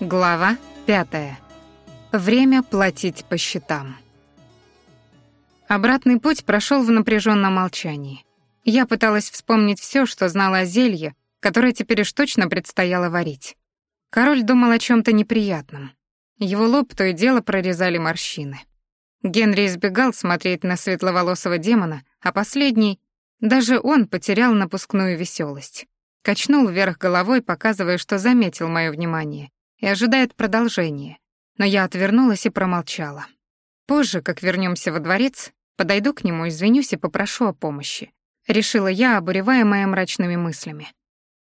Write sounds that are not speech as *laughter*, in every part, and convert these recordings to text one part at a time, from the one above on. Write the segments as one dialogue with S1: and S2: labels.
S1: Глава пятая. Время платить по счетам. Обратный путь прошел в напряженном молчании. Я пыталась вспомнить все, что знала о зелье, которое теперь уж точно предстояло варить. Король думал о чем то неприятном. Его лоб то и дело прорезали морщины. Генри избегал смотреть на светловолосого демона, а последний, даже он потерял напускную веселость. Качнул вверх головой, показывая, что заметил мое внимание, и ожидает продолжения, но я отвернулась и промолчала. Позже, как вернемся во дворец, подойду к нему, извинюсь и попрошу о помощи. Решила я, обуреваемая мрачными мыслями.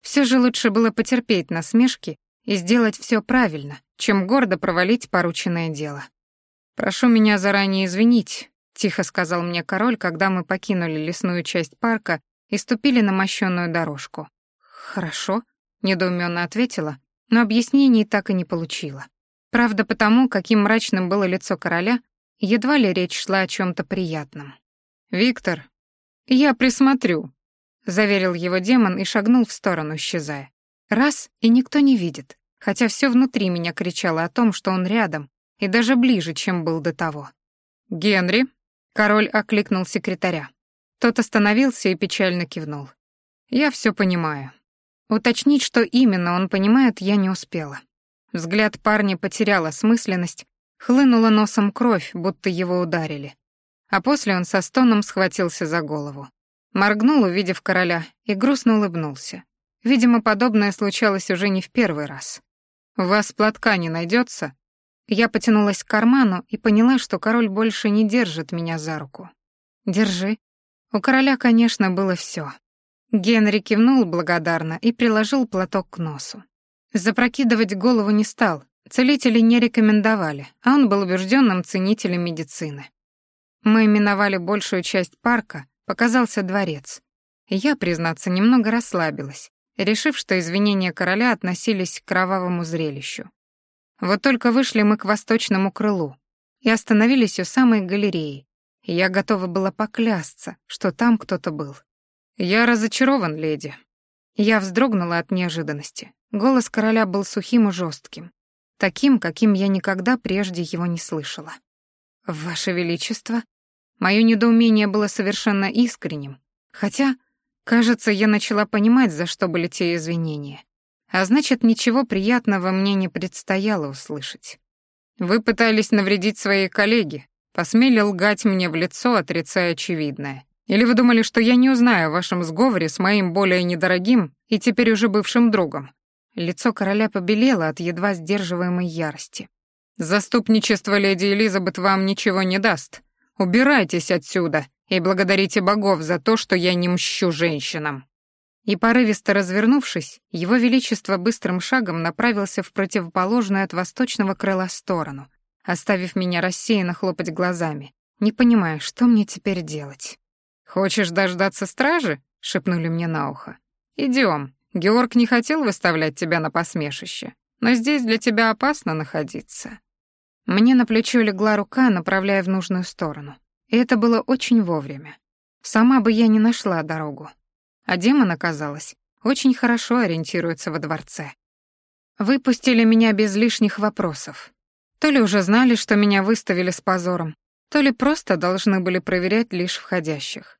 S1: Все же лучше было потерпеть насмешки и сделать все правильно, чем гордо провалить порученное дело. «Прошу меня заранее извинить», — тихо сказал мне король, когда мы покинули лесную часть парка и ступили на мощенную дорожку. «Хорошо», — недоуменно ответила, но объяснений так и не получила. Правда, потому, каким мрачным было лицо короля, едва ли речь шла о чем то приятном. «Виктор, я присмотрю», — заверил его демон и шагнул в сторону, исчезая. Раз — и никто не видит, хотя все внутри меня кричало о том, что он рядом, и даже ближе, чем был до того. «Генри», — король окликнул секретаря. Тот остановился и печально кивнул. «Я все понимаю. Уточнить, что именно он понимает, я не успела. Взгляд парня потерял осмысленность, хлынула носом кровь, будто его ударили. А после он со стоном схватился за голову. Моргнул, увидев короля, и грустно улыбнулся. Видимо, подобное случалось уже не в первый раз. «У вас платка не найдется? Я потянулась к карману и поняла, что король больше не держит меня за руку. «Держи». У короля, конечно, было все. Генри кивнул благодарно и приложил платок к носу. Запрокидывать голову не стал, целители не рекомендовали, а он был убежденным ценителем медицины. Мы миновали большую часть парка, показался дворец. я, признаться, немного расслабилась, решив, что извинения короля относились к кровавому зрелищу. Вот только вышли мы к восточному крылу и остановились у самой галереи, я готова была поклясться, что там кто-то был. «Я разочарован, леди». Я вздрогнула от неожиданности. Голос короля был сухим и жестким, таким, каким я никогда прежде его не слышала. «Ваше Величество?» Мое недоумение было совершенно искренним, хотя, кажется, я начала понимать, за что были те извинения. А значит, ничего приятного мне не предстояло услышать. «Вы пытались навредить своей коллеге, посмели лгать мне в лицо, отрицая очевидное. Или вы думали, что я не узнаю о вашем сговоре с моим более недорогим и теперь уже бывшим другом?» Лицо короля побелело от едва сдерживаемой ярости. «Заступничество леди Элизабет вам ничего не даст. Убирайтесь отсюда и благодарите богов за то, что я не мщу женщинам». И порывисто развернувшись, его величество быстрым шагом направился в противоположную от восточного крыла сторону, оставив меня рассеянно хлопать глазами, не понимая, что мне теперь делать. «Хочешь дождаться стражи?» — шепнули мне на ухо. «Идем. Георг не хотел выставлять тебя на посмешище, но здесь для тебя опасно находиться». Мне на плечо легла рука, направляя в нужную сторону. И это было очень вовремя. Сама бы я не нашла дорогу. А демон, оказалось, очень хорошо ориентируется во дворце. Выпустили меня без лишних вопросов. То ли уже знали, что меня выставили с позором, то ли просто должны были проверять лишь входящих.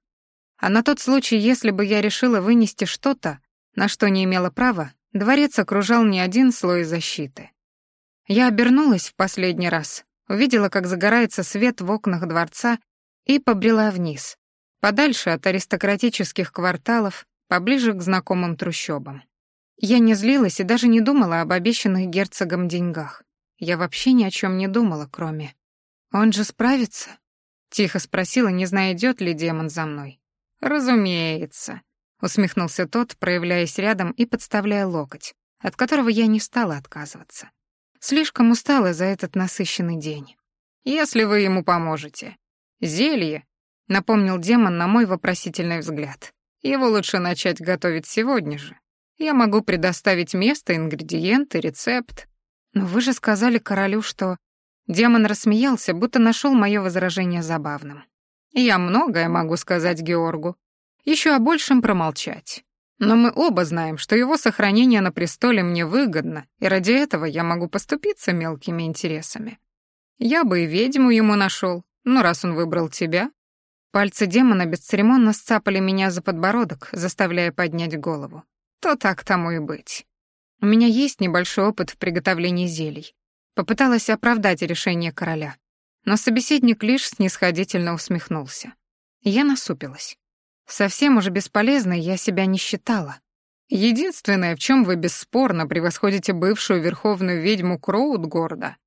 S1: А на тот случай, если бы я решила вынести что-то, на что не имела права, дворец окружал не один слой защиты. Я обернулась в последний раз, увидела, как загорается свет в окнах дворца и побрела вниз, подальше от аристократических кварталов, поближе к знакомым трущобам. Я не злилась и даже не думала об обещанных герцогом деньгах. Я вообще ни о чем не думала, кроме «Он же справится?» — тихо спросила, не зная, идет ли демон за мной. «Разумеется», — усмехнулся тот, проявляясь рядом и подставляя локоть, от которого я не стала отказываться. Слишком устала за этот насыщенный день. «Если вы ему поможете. Зелье», — напомнил демон на мой вопросительный взгляд. «Его лучше начать готовить сегодня же. Я могу предоставить место, ингредиенты, рецепт. Но вы же сказали королю, что Демон рассмеялся, будто нашел мое возражение забавным. «Я многое могу сказать Георгу. Еще о большем промолчать. Но мы оба знаем, что его сохранение на престоле мне выгодно, и ради этого я могу поступиться мелкими интересами. Я бы и ведьму ему нашел, но раз он выбрал тебя... Пальцы демона бесцеремонно сцапали меня за подбородок, заставляя поднять голову. То так тому и быть. У меня есть небольшой опыт в приготовлении зелий. Попыталась оправдать решение короля. Но собеседник лишь снисходительно усмехнулся. Я насупилась. Совсем уже бесполезной я себя не считала. Единственное, в чем вы бесспорно превосходите бывшую верховную ведьму Кроудгорда,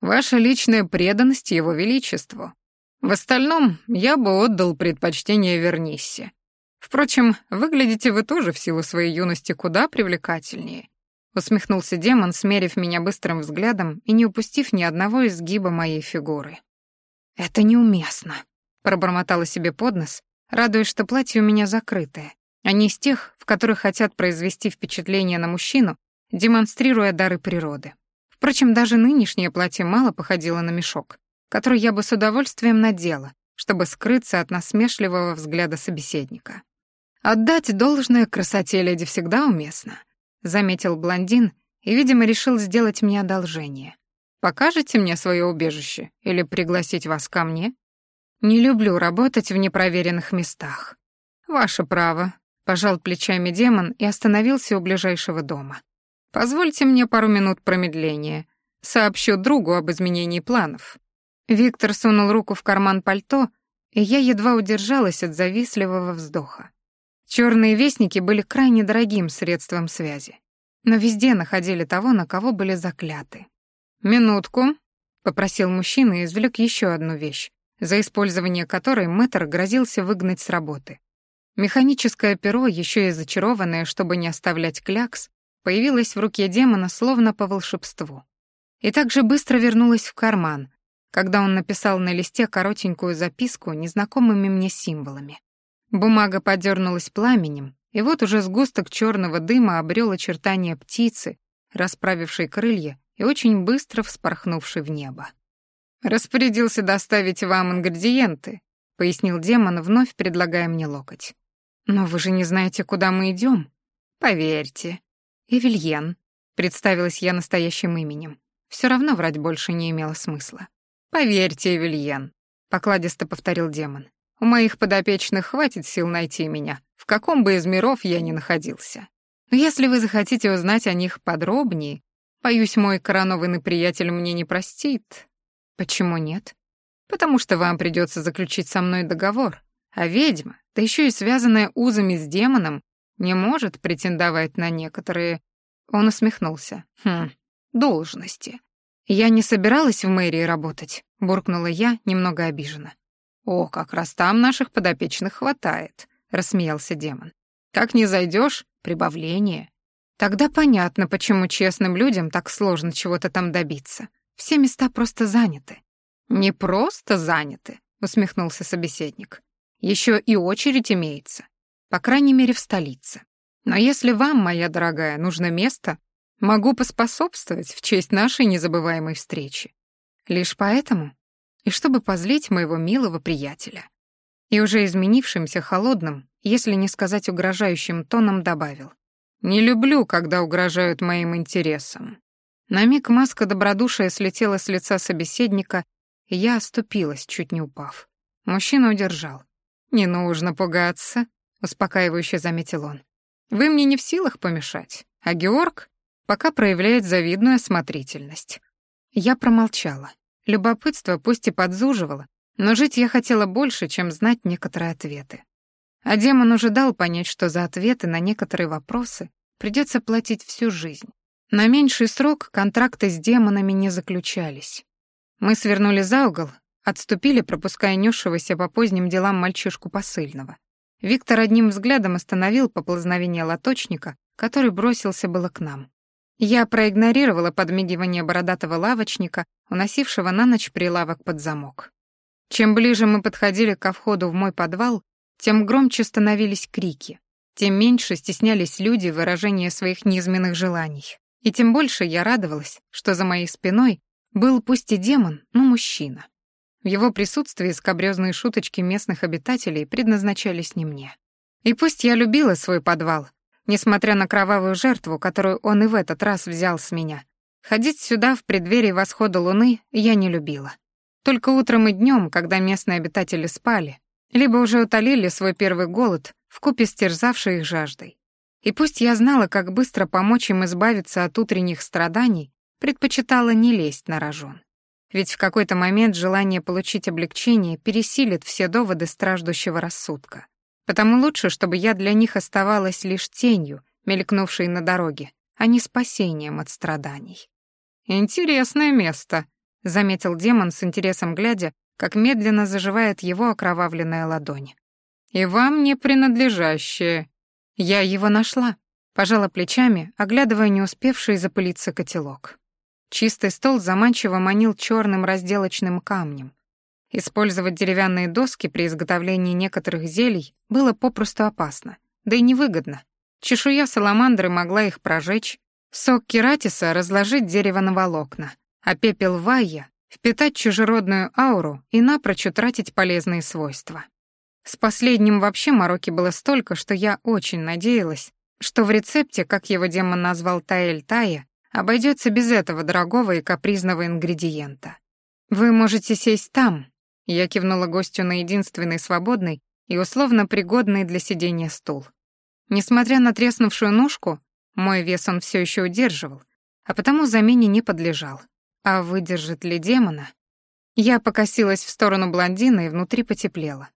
S1: ваша личная преданность его величеству. В остальном я бы отдал предпочтение Верниссе. Впрочем, выглядите вы тоже в силу своей юности куда привлекательнее. Усмехнулся демон, смерив меня быстрым взглядом и не упустив ни одного изгиба моей фигуры. «Это неуместно», — пробормотала себе под нос, радуясь, что платье у меня закрытое, а не из тех, в которых хотят произвести впечатление на мужчину, демонстрируя дары природы. Впрочем, даже нынешнее платье мало походило на мешок, который я бы с удовольствием надела, чтобы скрыться от насмешливого взгляда собеседника. «Отдать должное красоте леди всегда уместно», — заметил блондин и, видимо, решил сделать мне одолжение. «Покажете мне свое убежище или пригласить вас ко мне?» «Не люблю работать в непроверенных местах». «Ваше право», — пожал плечами демон и остановился у ближайшего дома. «Позвольте мне пару минут промедления. Сообщу другу об изменении планов». Виктор сунул руку в карман пальто, и я едва удержалась от завистливого вздоха. Черные вестники были крайне дорогим средством связи, но везде находили того, на кого были закляты. «Минутку», — попросил мужчина и извлек еще одну вещь, за использование которой мэтр грозился выгнать с работы. Механическое перо, еще и зачарованное, чтобы не оставлять клякс, появилось в руке демона словно по волшебству. И также быстро вернулось в карман, когда он написал на листе коротенькую записку незнакомыми мне символами. Бумага подернулась пламенем, и вот уже сгусток черного дыма обрел очертания птицы, расправившей крылья и очень быстро вспорхнувшей в небо. «Распорядился доставить вам ингредиенты», — пояснил демон, вновь предлагая мне локоть. «Но вы же не знаете, куда мы идем. «Поверьте». «Эвельен», — представилась я настоящим именем. Все равно врать больше не имело смысла. «Поверьте, Эвельен», — покладисто повторил демон. «У моих подопечных хватит сил найти меня, в каком бы из миров я ни находился. Но если вы захотите узнать о них подробнее, боюсь, мой коронованный приятель мне не простит». «Почему нет?» «Потому что вам придется заключить со мной договор, а ведьма, да еще и связанная узами с демоном, не может претендовать на некоторые...» Он усмехнулся. «Хм, должности. «Я не собиралась в мэрии работать», — буркнула я, немного обижена. «О, как раз там наших подопечных хватает», — рассмеялся демон. «Как не зайдешь, прибавление». Тогда понятно, почему честным людям так сложно чего-то там добиться. Все места просто заняты. Не просто заняты, усмехнулся собеседник. Еще и очередь имеется, по крайней мере в столице. Но если вам, моя дорогая, нужно место, Могу поспособствовать в честь нашей незабываемой встречи. Лишь поэтому, и чтобы позлить моего милого приятеля. И уже изменившимся холодным, если не сказать угрожающим тоном добавил. «Не люблю, когда угрожают моим интересам». На миг маска добродушия слетела с лица собеседника, и я оступилась, чуть не упав. Мужчина удержал. «Не нужно пугаться», — успокаивающе заметил он. «Вы мне не в силах помешать, а Георг пока проявляет завидную осмотрительность. Я промолчала. Любопытство пусть и подзуживало, но жить я хотела больше, чем знать некоторые ответы. А демон уже дал понять, что за ответы на некоторые вопросы придется платить всю жизнь. На меньший срок контракты с демонами не заключались. Мы свернули за угол, отступили, пропуская несшегося по поздним делам мальчишку посыльного. Виктор одним взглядом остановил поползновение лоточника, который бросился было к нам. Я проигнорировала подмигивание бородатого лавочника, уносившего на ночь прилавок под замок. Чем ближе мы подходили ко входу в мой подвал, тем громче становились крики, тем меньше стеснялись люди в выражении своих низменных желаний. И тем больше я радовалась, что за моей спиной был пусть и демон, но мужчина. В его присутствии скобрёзные шуточки местных обитателей предназначались не мне. И пусть я любила свой подвал, Несмотря на кровавую жертву, которую он и в этот раз взял с меня, ходить сюда в преддверии восхода луны я не любила. Только утром и днем, когда местные обитатели спали, либо уже утолили свой первый голод, вкупе с терзавшей их жаждой. И пусть я знала, как быстро помочь им избавиться от утренних страданий, предпочитала не лезть на рожон. Ведь в какой-то момент желание получить облегчение пересилит все доводы страждущего рассудка. Потому лучше, чтобы я для них оставалась лишь тенью, мелькнувшей на дороге, а не спасением от страданий. «Интересное место», — заметил демон с интересом глядя, как медленно заживает его окровавленная ладонь. «И вам не принадлежащее. Я его нашла», — пожала плечами, оглядывая не успевший запылиться котелок. Чистый стол заманчиво манил черным разделочным камнем. Использовать деревянные доски при изготовлении некоторых зелий было попросту опасно, да и невыгодно. Чешуя саламандры могла их прожечь, сок кератиса разложить дерево на волокна, а пепел вайя впитать чужеродную ауру и напрочь утратить полезные свойства. С последним вообще мороки было столько, что я очень надеялась, что в рецепте, как его демон назвал Таэль Тая, Обойдется без этого дорогого и капризного ингредиента. Вы можете сесть там. Я кивнула гостю на единственный свободный и условно пригодный для сидения стул. Несмотря на треснувшую ножку, мой вес он все еще удерживал, а потому замене не подлежал. А выдержит ли демона? Я покосилась в сторону блондина и внутри потеплело.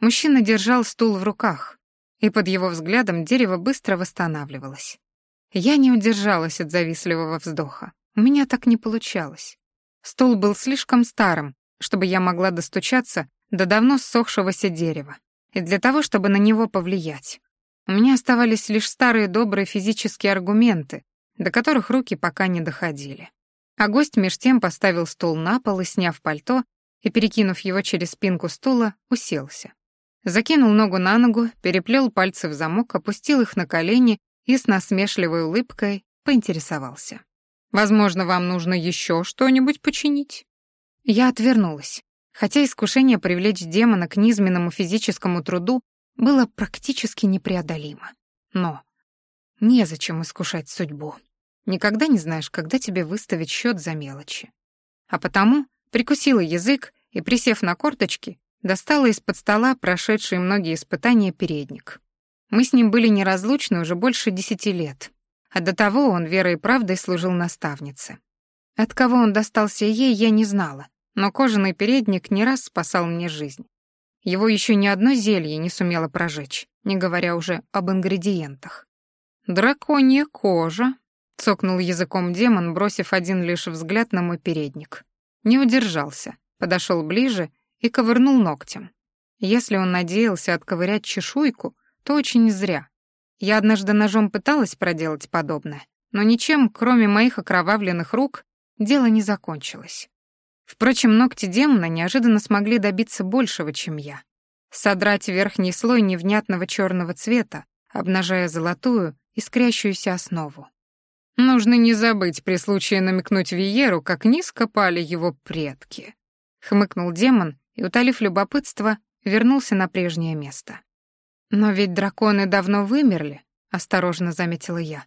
S1: Мужчина держал стул в руках, и под его взглядом дерево быстро восстанавливалось. Я не удержалась от завистливого вздоха. У меня так не получалось. Стул был слишком старым, чтобы я могла достучаться до давно ссохшегося дерева, и для того, чтобы на него повлиять. У меня оставались лишь старые добрые физические аргументы, до которых руки пока не доходили. А гость меж тем поставил стул на пол и, сняв пальто и перекинув его через спинку стула, уселся. Закинул ногу на ногу, переплел пальцы в замок, опустил их на колени и с насмешливой улыбкой поинтересовался. «Возможно, вам нужно еще что-нибудь починить?» Я отвернулась, хотя искушение привлечь демона к низменному физическому труду было практически непреодолимо. Но незачем искушать судьбу. Никогда не знаешь, когда тебе выставить счет за мелочи. А потому прикусила язык и, присев на корточки, достала из-под стола прошедшие многие испытания передник. Мы с ним были неразлучны уже больше десяти лет, а до того он верой и правдой служил наставнице. От кого он достался ей, я не знала, но кожаный передник не раз спасал мне жизнь. Его еще ни одно зелье не сумело прожечь, не говоря уже об ингредиентах. «Драконья кожа», — цокнул языком демон, бросив один лишь взгляд на мой передник. Не удержался, подошел ближе и ковырнул ногтем. Если он надеялся отковырять чешуйку, то очень зря. Я однажды ножом пыталась проделать подобное, но ничем, кроме моих окровавленных рук, дело не закончилось. Впрочем, ногти демона неожиданно смогли добиться большего, чем я. Содрать верхний слой невнятного черного цвета, обнажая золотую, искрящуюся основу. Нужно не забыть при случае намекнуть Виеру, как низко пали его предки. Хмыкнул демон и, утолив любопытство, вернулся на прежнее место. «Но ведь драконы давно вымерли», — осторожно заметила я.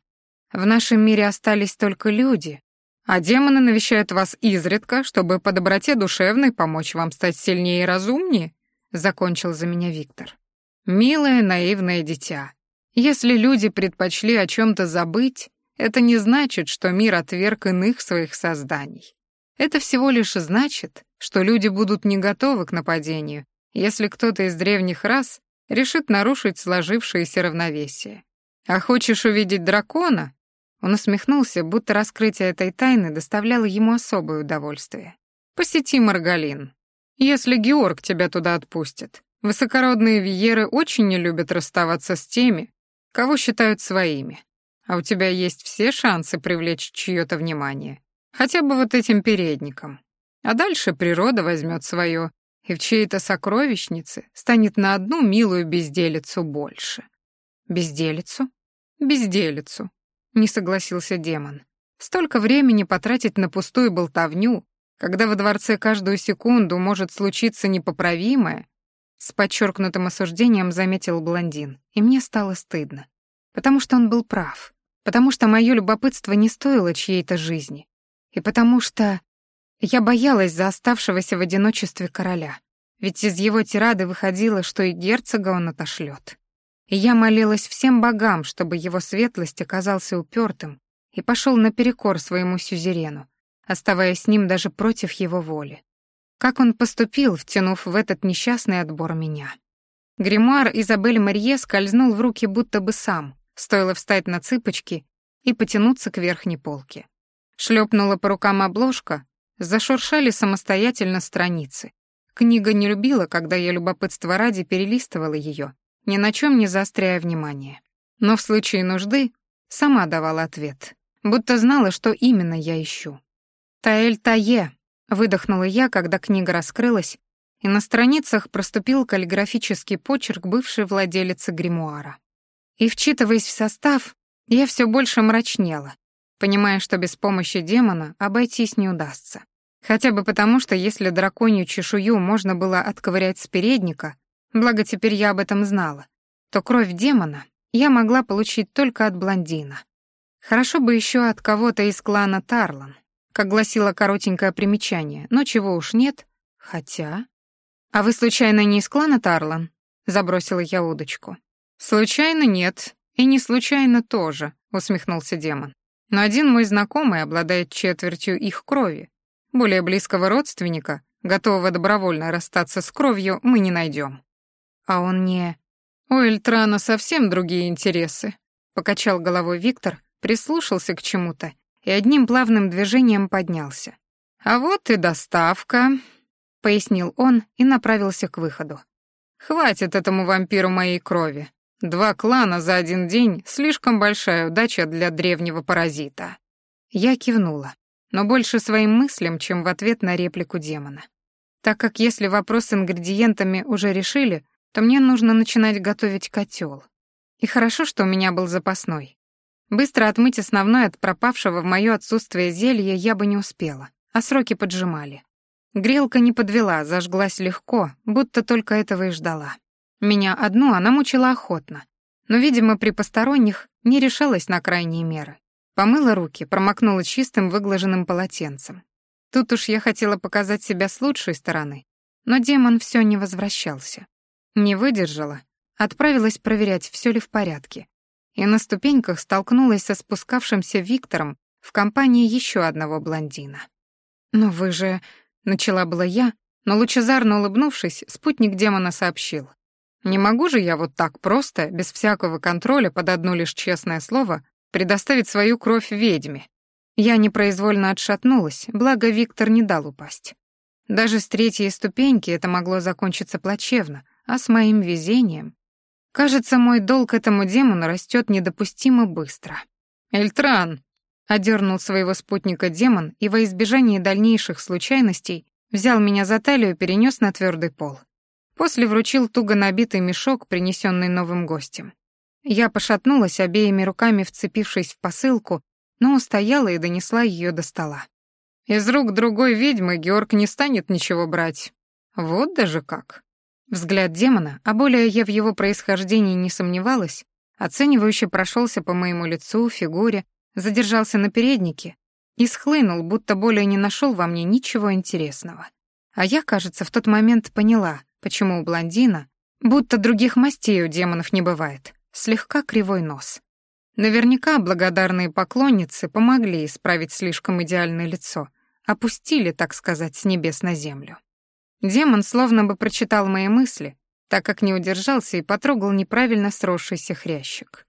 S1: «В нашем мире остались только люди, а демоны навещают вас изредка, чтобы по доброте душевной помочь вам стать сильнее и разумнее», — закончил за меня Виктор. «Милое наивное дитя, если люди предпочли о чем-то забыть, это не значит, что мир отверг иных своих созданий. Это всего лишь значит, что люди будут не готовы к нападению, если кто-то из древних рас решит нарушить сложившееся равновесие. А хочешь увидеть дракона? Он усмехнулся, будто раскрытие этой тайны доставляло ему особое удовольствие. Посети Маргалин. Если Георг тебя туда отпустит. Высокородные виеры очень не любят расставаться с теми, кого считают своими. А у тебя есть все шансы привлечь чье-то внимание. Хотя бы вот этим передником. А дальше природа возьмет свое, и в чьей-то сокровищнице станет на одну милую безделицу больше. Безделицу? Безделицу, не согласился демон. Столько времени потратить на пустую болтовню, когда во дворце каждую секунду может случиться непоправимое, с подчеркнутым осуждением заметил блондин, и мне стало стыдно. потому что он был прав, потому что мое любопытство не стоило чьей-то жизни, и потому что я боялась за оставшегося в одиночестве короля, ведь из его тирады выходило, что и герцога он отошлет. И я молилась всем богам, чтобы его светлость оказался упертым и пошел наперекор своему сюзерену, оставаясь с ним даже против его воли. Как он поступил, втянув в этот несчастный отбор меня? Гримуар Изабель Марье скользнул в руки будто бы сам, стоило встать на цыпочки и потянуться к верхней полке. Шлепнула по рукам обложка, зашуршали самостоятельно страницы. Книга не любила, когда я любопытство ради перелистывала ее, ни на чем не заостряя внимание. Но в случае нужды сама давала ответ, будто знала, что именно я ищу. «Таэль Тае», — выдохнула я, когда книга раскрылась, и на страницах проступил каллиграфический почерк бывшей владелицы гримуара. И, вчитываясь в состав, я все больше мрачнела, понимая, что без помощи демона обойтись не удастся. Хотя бы потому, что если драконью чешую можно было отковырять с передника, благо теперь я об этом знала, то кровь демона я могла получить только от блондина. Хорошо бы еще от кого-то из клана Тарлан, как гласило коротенькое примечание, но чего уж нет, хотя... «А вы случайно не из клана Тарлан?» — забросила я удочку. «Случайно нет, и не случайно тоже», — усмехнулся демон. «Но один мой знакомый обладает четвертью их крови. Более близкого родственника, готового добровольно расстаться с кровью, мы не найдем. А он не... У Эльтрана совсем другие интересы. Покачал головой Виктор, прислушался к чему-то и одним плавным движением поднялся. А вот и доставка, пояснил он и направился к выходу. Хватит этому вампиру моей крови. Два клана за один день — слишком большая удача для древнего паразита. Я кивнула, но больше своим мыслям, чем в ответ на реплику демона. Так как если вопрос с ингредиентами уже решили, то мне нужно начинать готовить котел. И хорошо, что у меня был запасной. Быстро отмыть основной от пропавшего в моё отсутствие зелья я бы не успела, а сроки поджимали. Грелка не подвела, зажглась легко, будто только этого и ждала. Меня одну она мучила охотно, но, видимо, при посторонних не решалась на крайние меры. Помыла руки, промокнула чистым выглаженным полотенцем. Тут уж я хотела показать себя с лучшей стороны, но демон всё не возвращался. Не выдержала, отправилась проверять, все ли в порядке. И на ступеньках столкнулась со спускавшимся Виктором в компании еще одного блондина. «Но вы же...» — начала была я, но лучезарно улыбнувшись, спутник демона сообщил. «Не могу же я вот так просто, без всякого контроля, под одно лишь честное слово, предоставить свою кровь ведьме». Я непроизвольно отшатнулась, благо Виктор не дал упасть. Даже с третьей ступеньки это могло закончиться плачевно, а с моим везением... Кажется, мой долг этому демону растет недопустимо быстро. «Эльтран!» — одернул своего спутника демон и во избежание дальнейших случайностей взял меня за талию и перенес на твердый пол. После вручил туго набитый мешок, принесенный новым гостем. Я пошатнулась обеими руками, вцепившись в посылку, но устояла и донесла ее до стола. Из рук другой ведьмы Георг не станет ничего брать. Вот даже как. Взгляд демона, а более я в его происхождении не сомневалась, оценивающе прошелся по моему лицу, фигуре, задержался на переднике и схлынул, будто более не нашел во мне ничего интересного. А я, кажется, в тот момент поняла, почему у блондина, будто других мастей у демонов не бывает, слегка кривой нос. Наверняка благодарные поклонницы помогли исправить слишком идеальное лицо, опустили, так сказать, с небес на землю. Демон словно бы прочитал мои мысли, так как не удержался и потрогал неправильно сросшийся хрящик.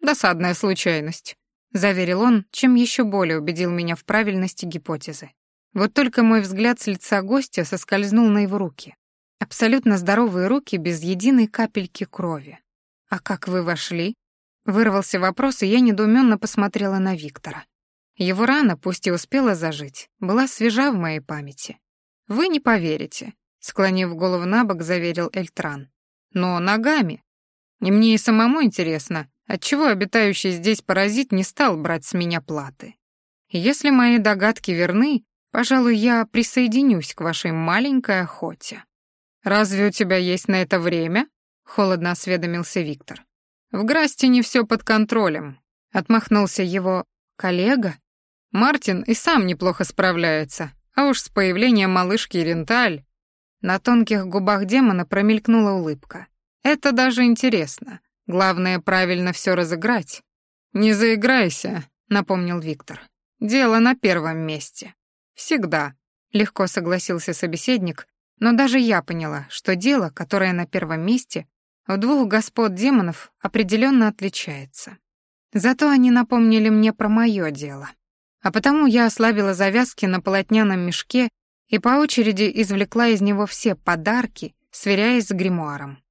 S1: «Досадная случайность», — заверил он, чем еще более убедил меня в правильности гипотезы. Вот только мой взгляд с лица гостя соскользнул на его руки. Абсолютно здоровые руки без единой капельки крови. «А как вы вошли?» Вырвался вопрос, и я недоуменно посмотрела на Виктора. Его рана, пусть и успела зажить, была свежа в моей памяти. «Вы не поверите», — склонив голову на бок, заверил Эльтран. «Но ногами. И мне и самому интересно, отчего обитающий здесь паразит не стал брать с меня платы. Если мои догадки верны, пожалуй, я присоединюсь к вашей маленькой охоте». «Разве у тебя есть на это время?» — холодно осведомился Виктор. В Грастине все под контролем. Отмахнулся его коллега. Мартин и сам неплохо справляется, а уж с появлением малышки Ренталь... На тонких губах демона промелькнула улыбка. Это даже интересно. Главное, правильно все разыграть. «Не заиграйся», — напомнил Виктор. «Дело на первом месте. Всегда», — легко согласился собеседник, но даже я поняла, что дело, которое на первом месте, у двух господ демонов определенно отличается. Зато они напомнили мне про мое дело. А потому я ослабила завязки на полотняном мешке и по очереди извлекла из него все подарки, сверяясь с гримуаром.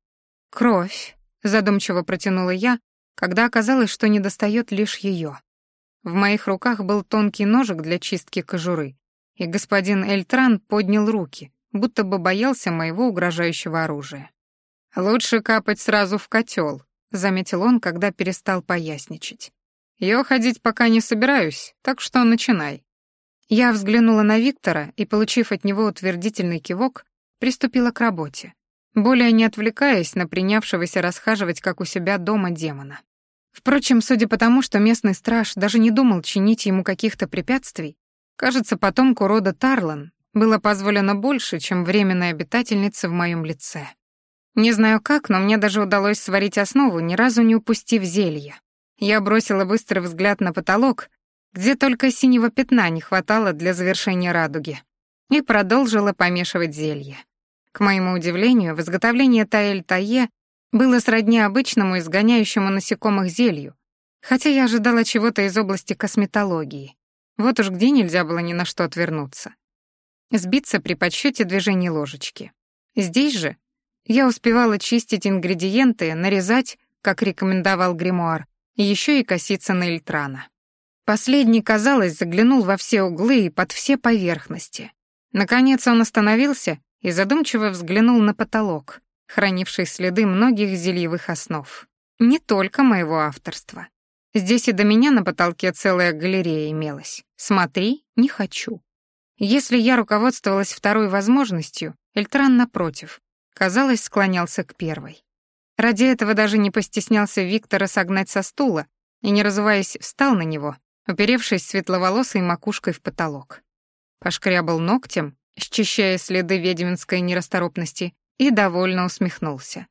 S1: «Кровь», — задумчиво протянула я, когда оказалось, что недостает лишь ее. В моих руках был тонкий ножик для чистки кожуры, и господин Эльтран поднял руки, будто бы боялся моего угрожающего оружия. «Лучше капать сразу в котел», — заметил он, когда перестал поясничать. «Я ходить пока не собираюсь, так что начинай». Я взглянула на Виктора и, получив от него утвердительный кивок, приступила к работе, более не отвлекаясь на принявшегося расхаживать, как у себя дома демона. Впрочем, судя по тому, что местный страж даже не думал чинить ему каких-то препятствий, кажется, потомку рода Тарлан было позволено больше, чем временной обитательнице в моем лице. Не знаю как, но мне даже удалось сварить основу, ни разу не упустив зелье. Я бросила быстрый взгляд на потолок, где только синего пятна не хватало для завершения радуги, и продолжила помешивать зелье. К моему удивлению, в изготовлении таэль-тае было сродни обычному изгоняющему насекомых зелью, хотя я ожидала чего-то из области косметологии. Вот уж где нельзя было ни на что отвернуться. Сбиться при подсчете движений ложечки. Здесь же я успевала чистить ингредиенты, нарезать, как рекомендовал гримуар, и еще и коситься на Эльтрана. Последний, казалось, заглянул во все углы и под все поверхности. Наконец он остановился и задумчиво взглянул на потолок, хранивший следы многих зельевых основ. Не только моего авторства. Здесь и до меня на потолке целая галерея имелась. Смотри, не хочу. Если я руководствовалась второй возможностью, Эльтран, напротив, казалось, склонялся к первой. Ради этого даже не постеснялся Виктора согнать со стула и, не разуваясь, встал на него, уперевшись светловолосой макушкой в потолок. Пошкрябал ногтем, счищая следы ведьминской нерасторопности, и довольно усмехнулся.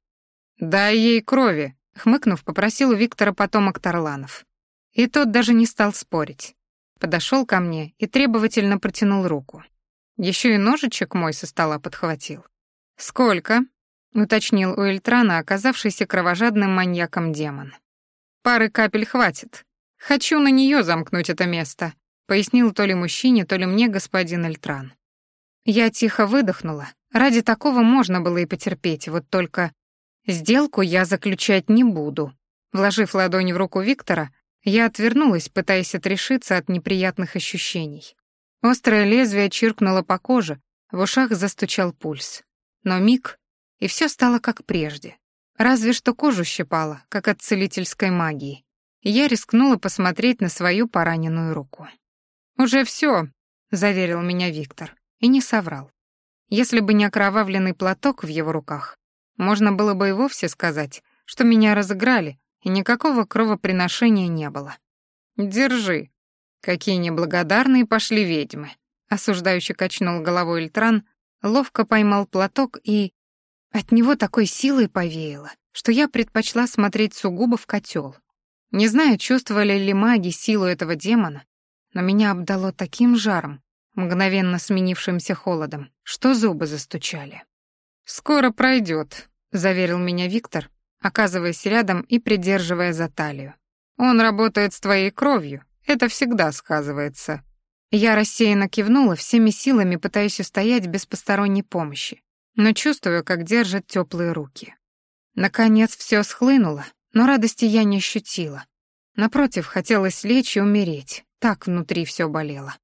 S1: «Дай ей крови», — хмыкнув, попросил у Виктора потомок Тарланов. И тот даже не стал спорить. Подошел ко мне и требовательно протянул руку. Еще и ножичек мой со стола подхватил. «Сколько?» — уточнил у Эльтрана, оказавшийся кровожадным маньяком демон. «Пары капель хватит. Хочу на нее замкнуть это место», — пояснил то ли мужчине, то ли мне господин Эльтран. Я тихо выдохнула. Ради такого можно было и потерпеть, вот только сделку я заключать не буду. Вложив ладонь в руку Виктора, я отвернулась, пытаясь отрешиться от неприятных ощущений. Острое лезвие чиркнуло по коже, в ушах застучал пульс. Но миг, и все стало как прежде. Разве что кожу щипало, как от целительской магии. И я рискнула посмотреть на свою пораненную руку. «Уже все, заверил меня Виктор и не соврал. Если бы не окровавленный платок в его руках, можно было бы и вовсе сказать, что меня разыграли, и никакого кровоприношения не было. «Держи». Какие неблагодарные пошли ведьмы. Осуждающий качнул головой Эльтран, ловко поймал платок и... От него такой силой повеяло, что я предпочла смотреть сугубо в котел. Не знаю, чувствовали ли маги силу этого демона, но меня обдало таким жаром, мгновенно сменившимся холодом, что зубы застучали. «Скоро пройдет», — заверил меня Виктор, оказываясь рядом и придерживая за талию. «Он работает с твоей кровью, это всегда сказывается». Я рассеянно кивнула, всеми силами пытаясь устоять без посторонней помощи, но чувствую, как держат теплые руки. Наконец все схлынуло, но радости я не ощутила. Напротив, хотелось лечь и умереть, так внутри все болело.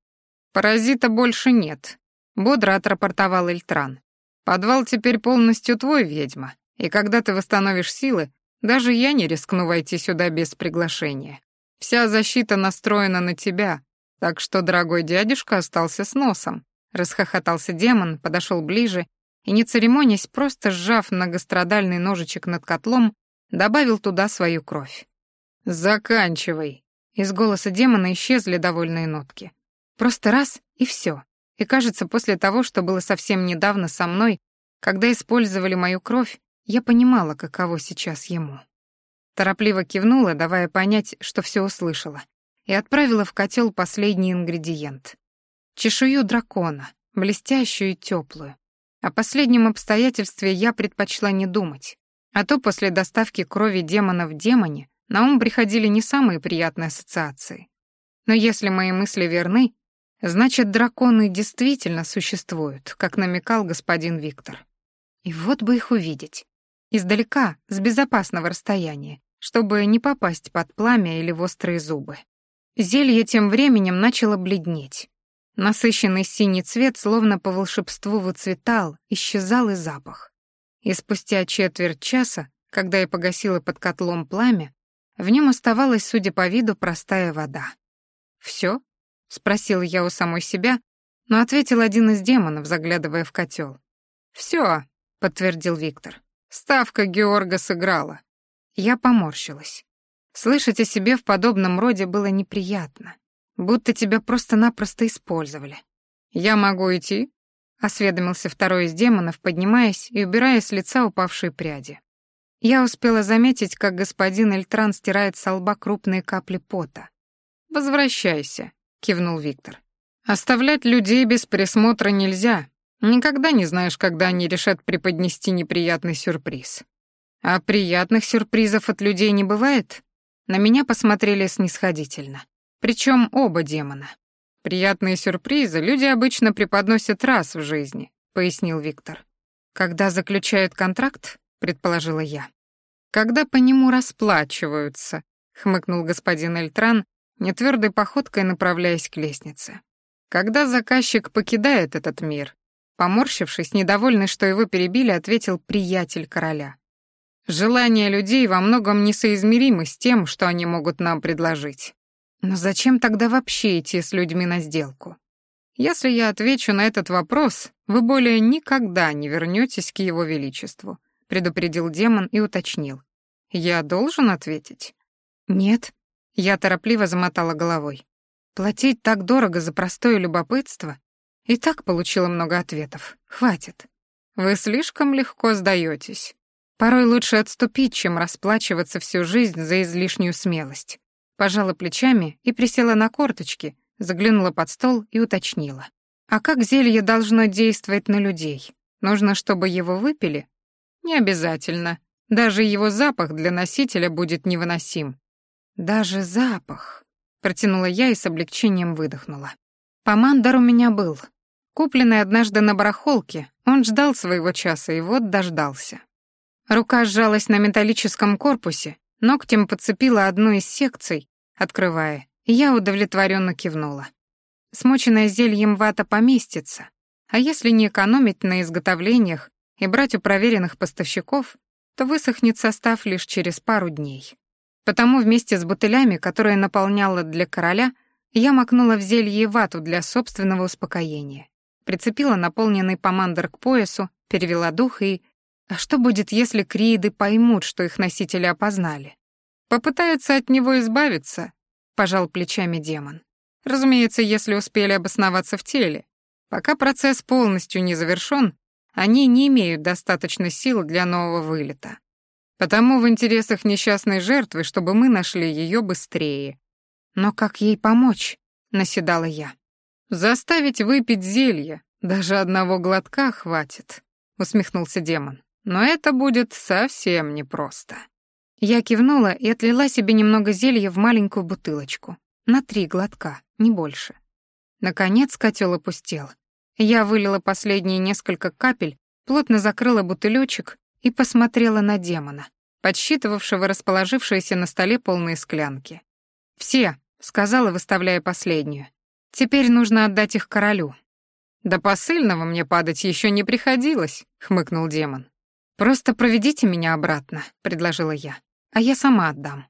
S1: «Паразита больше нет», — бодро отрапортовал Эльтран. «Подвал теперь полностью твой, ведьма, и когда ты восстановишь силы, даже я не рискну войти сюда без приглашения. Вся защита настроена на тебя, так что дорогой дядюшка остался с носом». Расхохотался демон, подошел ближе и, не церемонясь, просто сжав многострадальный ножичек над котлом, добавил туда свою кровь. «Заканчивай!» Из голоса демона исчезли довольные нотки. Просто раз — и все. И кажется, после того, что было совсем недавно со мной, когда использовали мою кровь, я понимала, каково сейчас ему. Торопливо кивнула, давая понять, что все услышала, и отправила в котел последний ингредиент. Чешую дракона, блестящую и теплую. О последнем обстоятельстве я предпочла не думать, а то после доставки крови демона в демоне на ум приходили не самые приятные ассоциации. Но если мои мысли верны, значит, драконы действительно существуют, как намекал господин Виктор. И вот бы их увидеть. Издалека, с безопасного расстояния, чтобы не попасть под пламя или в острые зубы. Зелье тем временем начало бледнеть. Насыщенный синий цвет словно по волшебству выцветал, исчезал и запах. И спустя четверть часа, когда я погасила под котлом пламя, в нем оставалась, судя по виду, простая вода. «Всё?» — спросила я у самой себя, но ответил один из демонов, заглядывая в котел. «Всё», — подтвердил Виктор. «Ставка Георга сыграла». Я поморщилась. Слышать о себе в подобном роде было неприятно, будто тебя просто-напросто использовали. «Я могу идти?» — осведомился второй из демонов, поднимаясь и убирая с лица упавшие пряди. Я успела заметить, как господин Эльтран стирает с лба крупные капли пота. «Возвращайся», — кивнул Виктор. «Оставлять людей без присмотра нельзя. Никогда не знаешь, когда они решат преподнести неприятный сюрприз. А приятных сюрпризов от людей не бывает?» На меня посмотрели снисходительно. Причем оба демона. «Приятные сюрпризы люди обычно преподносят раз в жизни», — пояснил Виктор. «Когда заключают контракт?» — предположила я. «Когда по нему расплачиваются», — хмыкнул господин Эльтран, нетвёрдой походкой направляясь к лестнице. «Когда заказчик покидает этот мир», поморщившись, недовольный, что его перебили, ответил приятель короля. «Желания людей во многом несоизмеримы с тем, что они могут нам предложить. Но зачем тогда вообще идти с людьми на сделку? Если я отвечу на этот вопрос, вы более никогда не вернетесь к его величеству предупредил демон и уточнил. Я должен ответить? Нет. Я торопливо замотала головой. Платить так дорого за простое любопытство? И так получила много ответов. Хватит. Вы слишком легко сдаетесь. Порой лучше отступить, чем расплачиваться всю жизнь за излишнюю смелость. Пожала плечами и присела на корточки, заглянула под стол и уточнила. А как зелье должно действовать на людей? Нужно, чтобы его выпили? Не обязательно. Даже его запах для носителя будет невыносим. Даже запах, протянула я и с облегчением выдохнула. Помандор у меня был. Купленный однажды на барахолке, он ждал своего часа и вот дождался. Рука сжалась на металлическом корпусе, ногтем подцепила одну из секций, открывая, и я удовлетворенно кивнула. Смоченная зельем вата поместится, а если не экономить на изготовлениях, и брать у проверенных поставщиков, то высохнет состав лишь через пару дней. Потому вместе с бутылями, которые наполняла для короля, я макнула в зелье вату для собственного успокоения. Прицепила наполненный помандер к поясу, перевела дух и... А что будет, если крииды поймут, что их носители опознали? Попытаются от него избавиться, пожал плечами демон. Разумеется, если успели обосноваться в теле. Пока процесс полностью не завершён, они не имеют достаточно сил для нового вылета. Потому в интересах несчастной жертвы, чтобы мы нашли ее быстрее. Но как ей помочь? наседала я. Заставить выпить зелье, даже одного глотка хватит, усмехнулся демон. Но это будет совсем непросто. Я кивнула и отлила себе немного зелья в маленькую бутылочку. На три глотка, не больше. Наконец котел опустел. Я вылила последние несколько капель, плотно закрыла бутылечек и посмотрела на демона, подсчитывавшего расположившиеся на столе полные склянки. «Все», — сказала, выставляя последнюю. «Теперь нужно отдать их королю». «До посыльного мне падать еще не приходилось», — хмыкнул демон. «Просто проведите меня обратно», — предложила я, «а я сама отдам».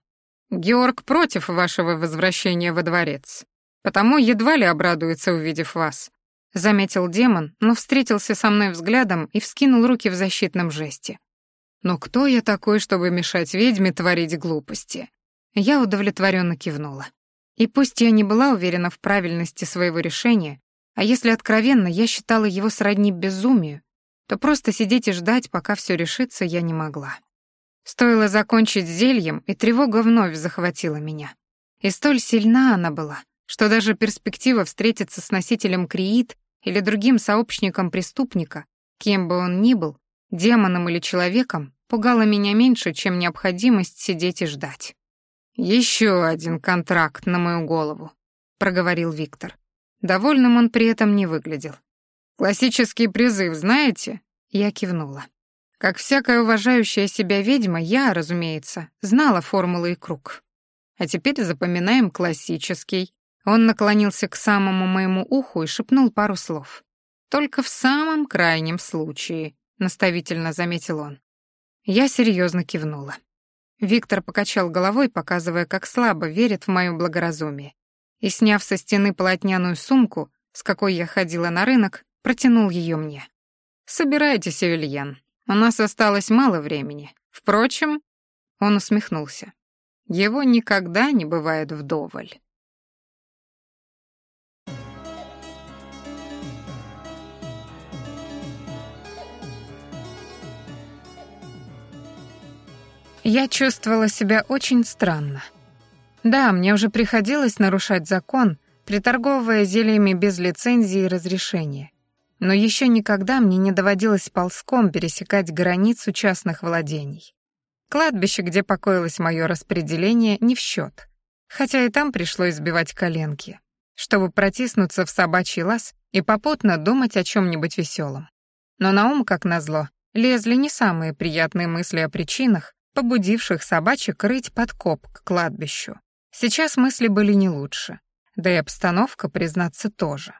S1: «Георг против вашего возвращения во дворец, потому едва ли обрадуется, увидев вас», заметил демон, но встретился со мной взглядом и вскинул руки в защитном жесте. Но кто я такой, чтобы мешать ведьме творить глупости? Я удовлетворенно кивнула. И пусть я не была уверена в правильности своего решения, а если откровенно, я считала его сродни безумию, то просто сидеть и ждать, пока все решится, я не могла. Стоило закончить зельем, и тревога вновь захватила меня. И столь сильна она была, что даже перспектива встретиться с носителем Криит или другим сообщником преступника, кем бы он ни был, демоном или человеком, пугала меня меньше, чем необходимость сидеть и ждать. «Еще один контракт на мою голову», — проговорил Виктор. Довольным он при этом не выглядел. «Классический призыв, знаете?» Я кивнула. Как всякая уважающая себя ведьма, я, разумеется, знала формулы и круг. А теперь запоминаем классический. Он наклонился к самому моему уху и шепнул пару слов. «Только в самом крайнем случае», — наставительно заметил он. Я серьезно кивнула. Виктор покачал головой, показывая, как слабо верит в моё благоразумие, и, сняв со стены полотняную сумку, с какой я ходила на рынок, протянул её мне. «Собирайтесь, Эвельян, у нас осталось мало времени. Впрочем...» Он усмехнулся. «Его никогда не бывает вдоволь». Я чувствовала себя очень странно. Да, мне уже приходилось нарушать закон, приторговывая зельями без лицензии и разрешения. Но еще никогда мне не доводилось ползком пересекать границу частных владений. Кладбище, где покоилось мое распределение, не в счет. Хотя и там пришлось сбивать коленки, чтобы протиснуться в собачий лаз и попутно думать о чем-нибудь веселом. Но на ум, как назло, лезли не самые приятные мысли о причинах, побудивших собачек рыть подкоп к кладбищу. Сейчас мысли были не лучше, да и обстановка, признаться, тоже.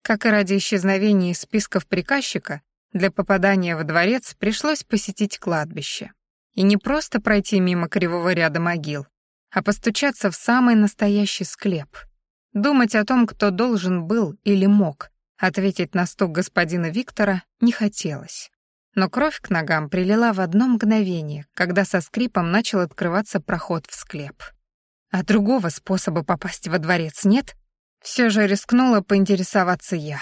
S1: Как и ради исчезновения из списков приказчика, для попадания во дворец пришлось посетить кладбище. И не просто пройти мимо кривого ряда могил, а постучаться в самый настоящий склеп. Думать о том, кто должен был или мог ответить на стук господина Виктора, не хотелось но кровь к ногам прилила в одно мгновение, когда со скрипом начал открываться проход в склеп. А другого способа попасть во дворец нет? Все же рискнула поинтересоваться я.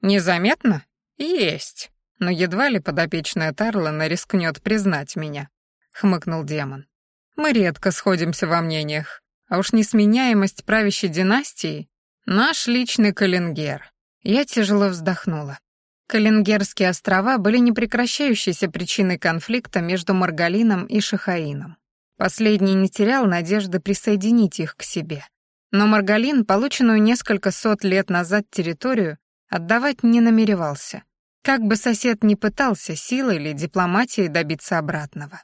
S1: Незаметно? Есть. Но едва ли подопечная Тарлана рискнет признать меня, хмыкнул демон. Мы редко сходимся во мнениях, а уж несменяемость правящей династии — наш личный каленгер. Я тяжело вздохнула. Калингерские острова были непрекращающейся причиной конфликта между Маргалином и Шахаином. Последний не терял надежды присоединить их к себе. Но Маргалин, полученную несколько сот лет назад территорию, отдавать не намеревался. Как бы сосед ни пытался силой или дипломатией добиться обратного.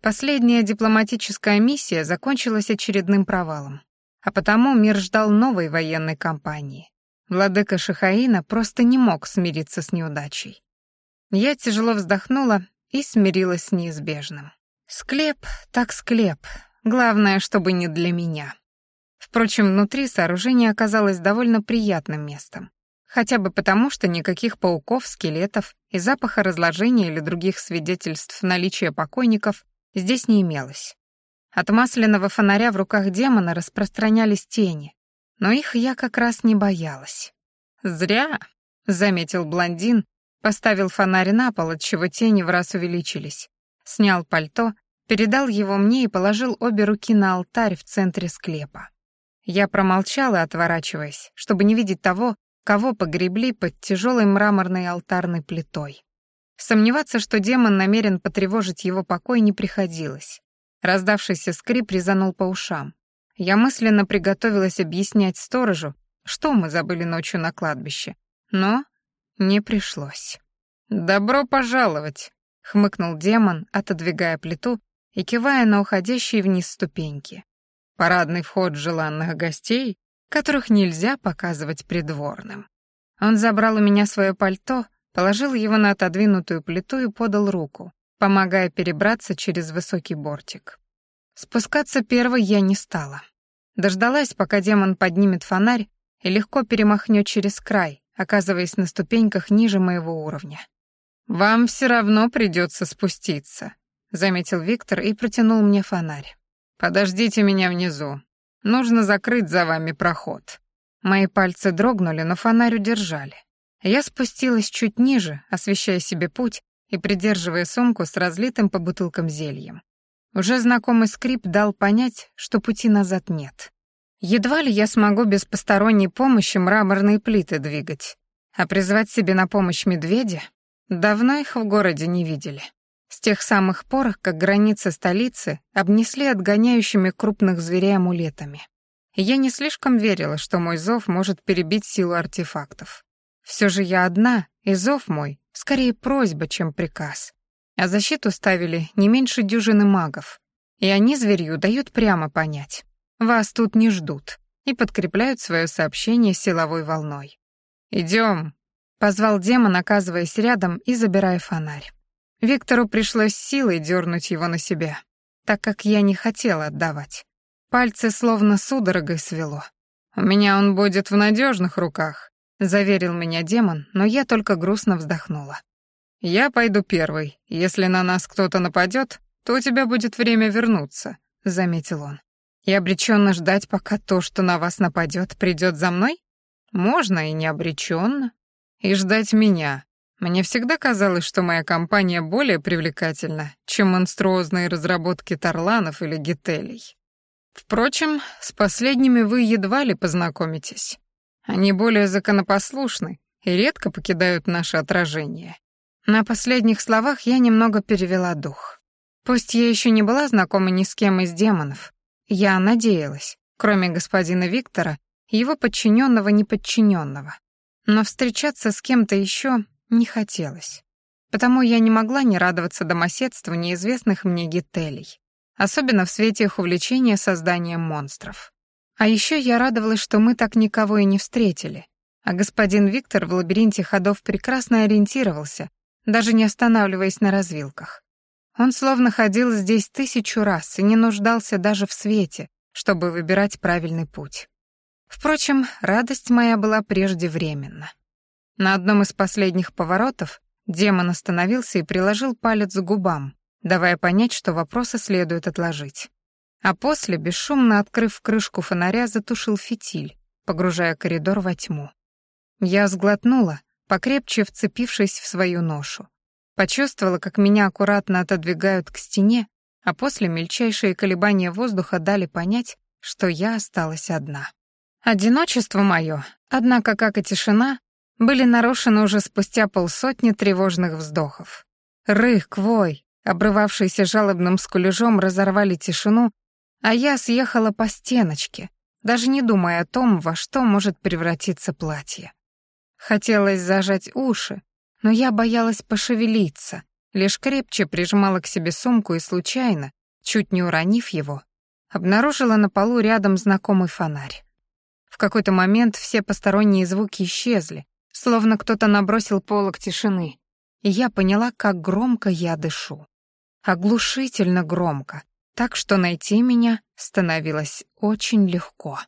S1: Последняя дипломатическая миссия закончилась очередным провалом. А потому мир ждал новой военной кампании. Владыка Шахаина просто не мог смириться с неудачей. Я тяжело вздохнула и смирилась с неизбежным. Склеп так склеп, главное, чтобы не для меня. Впрочем, внутри сооружение оказалось довольно приятным местом. Хотя бы потому, что никаких пауков, скелетов и запаха разложения или других свидетельств наличия покойников здесь не имелось. От масляного фонаря в руках демона распространялись тени, но их я как раз не боялась. «Зря», — заметил блондин, поставил фонарь на пол, отчего тени в раз увеличились, снял пальто, передал его мне и положил обе руки на алтарь в центре склепа. Я промолчала, отворачиваясь, чтобы не видеть того, кого погребли под тяжелой мраморной алтарной плитой. Сомневаться, что демон намерен потревожить его покой, не приходилось. Раздавшийся скрип резанул по ушам. Я мысленно приготовилась объяснять сторожу, что мы забыли ночью на кладбище, но не пришлось. «Добро пожаловать!» — хмыкнул демон, отодвигая плиту и кивая на уходящие вниз ступеньки. Парадный вход желанных гостей, которых нельзя показывать придворным. Он забрал у меня свое пальто, положил его на отодвинутую плиту и подал руку, помогая перебраться через высокий бортик. Спускаться первой я не стала. Дождалась, пока демон поднимет фонарь и легко перемахнет через край, оказываясь на ступеньках ниже моего уровня. «Вам все равно придется спуститься», заметил Виктор и протянул мне фонарь. «Подождите меня внизу. Нужно закрыть за вами проход». Мои пальцы дрогнули, но фонарь удержали. Я спустилась чуть ниже, освещая себе путь и придерживая сумку с разлитым по бутылкам зельем. Уже знакомый скрип дал понять, что пути назад нет. Едва ли я смогу без посторонней помощи мраморные плиты двигать, а призвать себе на помощь медведя? Давно их в городе не видели. С тех самых пор, как границы столицы обнесли отгоняющими крупных зверей амулетами. я не слишком верила, что мой зов может перебить силу артефактов. Все же я одна, и зов мой — скорее просьба, чем приказ. А защиту ставили не меньше дюжины магов, и они зверью дают прямо понять. Вас тут не ждут, и подкрепляют свое сообщение силовой волной. «Идем», — позвал демон, оказываясь рядом и забирая фонарь. Виктору пришлось силой дернуть его на себя, так как я не хотела отдавать. Пальцы словно судорогой свело. «У меня он будет в надежных руках», — заверил меня демон, но я только грустно вздохнула. «Я пойду первый. Если на нас кто-то нападет, то у тебя будет время вернуться», — заметил он. «И обреченно ждать, пока то, что на вас нападет, придет за мной? Можно и не обреченно. И ждать меня, мне всегда казалось, что моя компания более привлекательна, чем монструозные разработки Тарланов или Гителей. Впрочем, с последними вы едва ли познакомитесь. Они более законопослушны и редко покидают наше отражение. На последних словах я немного перевела дух. Пусть я еще не была знакома ни с кем из демонов, я надеялась, кроме господина Виктора, его подчиненного неподчиненного. Но встречаться с кем-то еще не хотелось. Потому я не могла не радоваться домоседству неизвестных мне гителей, особенно в свете их увлечения созданием монстров. А еще я радовалась, что мы так никого и не встретили, а господин Виктор в лабиринте ходов прекрасно ориентировался, даже не останавливаясь на развилках. Он словно ходил здесь тысячу раз и не нуждался даже в свете, чтобы выбирать правильный путь. Впрочем, радость моя была преждевременна. На одном из последних поворотов демон остановился и приложил палец к губам, давая понять, что вопросы следует отложить. А после, бесшумно открыв крышку фонаря, затушил фитиль, погружая коридор во тьму. Я сглотнула, покрепче вцепившись в свою ношу. Почувствовала, как меня аккуратно отодвигают к стене, а после мельчайшие колебания воздуха дали понять, что я осталась одна. Одиночество мое, однако, как и тишина, были нарушены уже спустя полсотни тревожных вздохов. Рык, вой, обрывавшийся жалобным скулежом, разорвали тишину, а я съехала по стеночке, даже не думая о том, во что может превратиться платье. Хотелось зажать уши, но я боялась пошевелиться, лишь крепче прижимала к себе сумку и случайно, чуть не уронив его, обнаружила на полу рядом знакомый фонарь. В какой-то момент все посторонние звуки исчезли, словно кто-то набросил полог тишины, и я поняла, как громко я дышу. Оглушительно громко, так что найти меня становилось очень легко.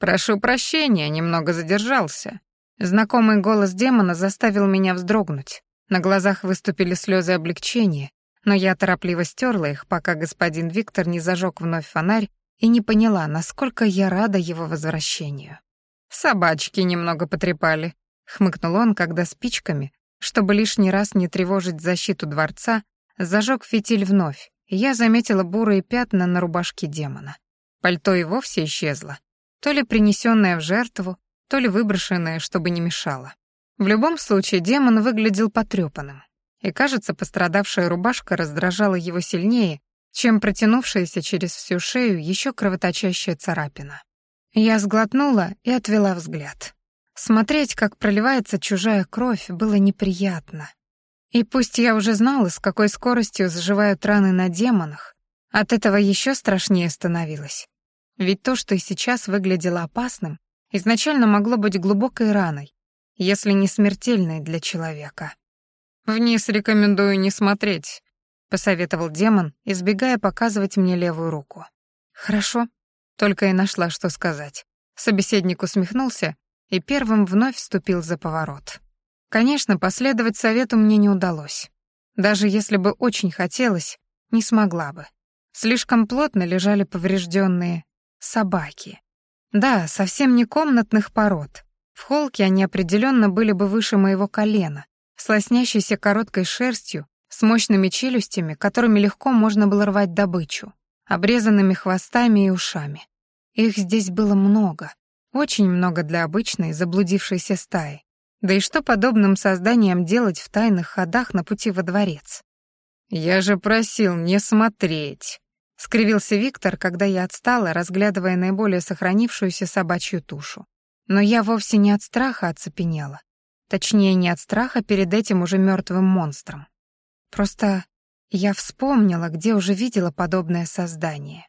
S1: «Прошу прощения, немного задержался». Знакомый голос демона заставил меня вздрогнуть. На глазах выступили слезы облегчения, но я торопливо стерла их, пока господин Виктор не зажег вновь фонарь и не поняла, насколько я рада его возвращению. Собачки немного потрепали, хмыкнул он, когда спичками, чтобы лишний раз не тревожить защиту дворца, зажег фитиль вновь, и я заметила бурые пятна на рубашке демона. Пальто и вовсе исчезло, то ли принесенное в жертву, то ли выброшенное, чтобы не мешало. В любом случае демон выглядел потрепанным, и, кажется, пострадавшая рубашка раздражала его сильнее, чем протянувшаяся через всю шею еще кровоточащая царапина. Я сглотнула и отвела взгляд. Смотреть, как проливается чужая кровь, было неприятно. И пусть я уже знала, с какой скоростью заживают раны на демонах, от этого еще страшнее становилось. Ведь то, что и сейчас выглядело опасным, изначально могло быть глубокой раной, если не смертельной для человека. «Вниз рекомендую не смотреть», — посоветовал демон, избегая показывать мне левую руку. «Хорошо», — только и нашла, что сказать. Собеседник усмехнулся и первым вновь вступил за поворот. Конечно, последовать совету мне не удалось. Даже если бы очень хотелось, не смогла бы. Слишком плотно лежали поврежденные собаки. Да, совсем не комнатных пород. В холке они определенно были бы выше моего колена, с лоснящейся короткой шерстью, с мощными челюстями, которыми легко можно было рвать добычу, обрезанными хвостами и ушами. Их здесь было много, очень много для обычной заблудившейся стаи. Да и что подобным созданиям делать в тайных ходах на пути во дворец?
S2: «Я же просил не смотреть», — скривился Виктор, когда я отстала, разглядывая наиболее сохранившуюся собачью тушу. Но я вовсе не от страха оцепенела. Точнее, не от страха перед этим уже мертвым монстром. Просто я вспомнила, где уже видела подобное создание.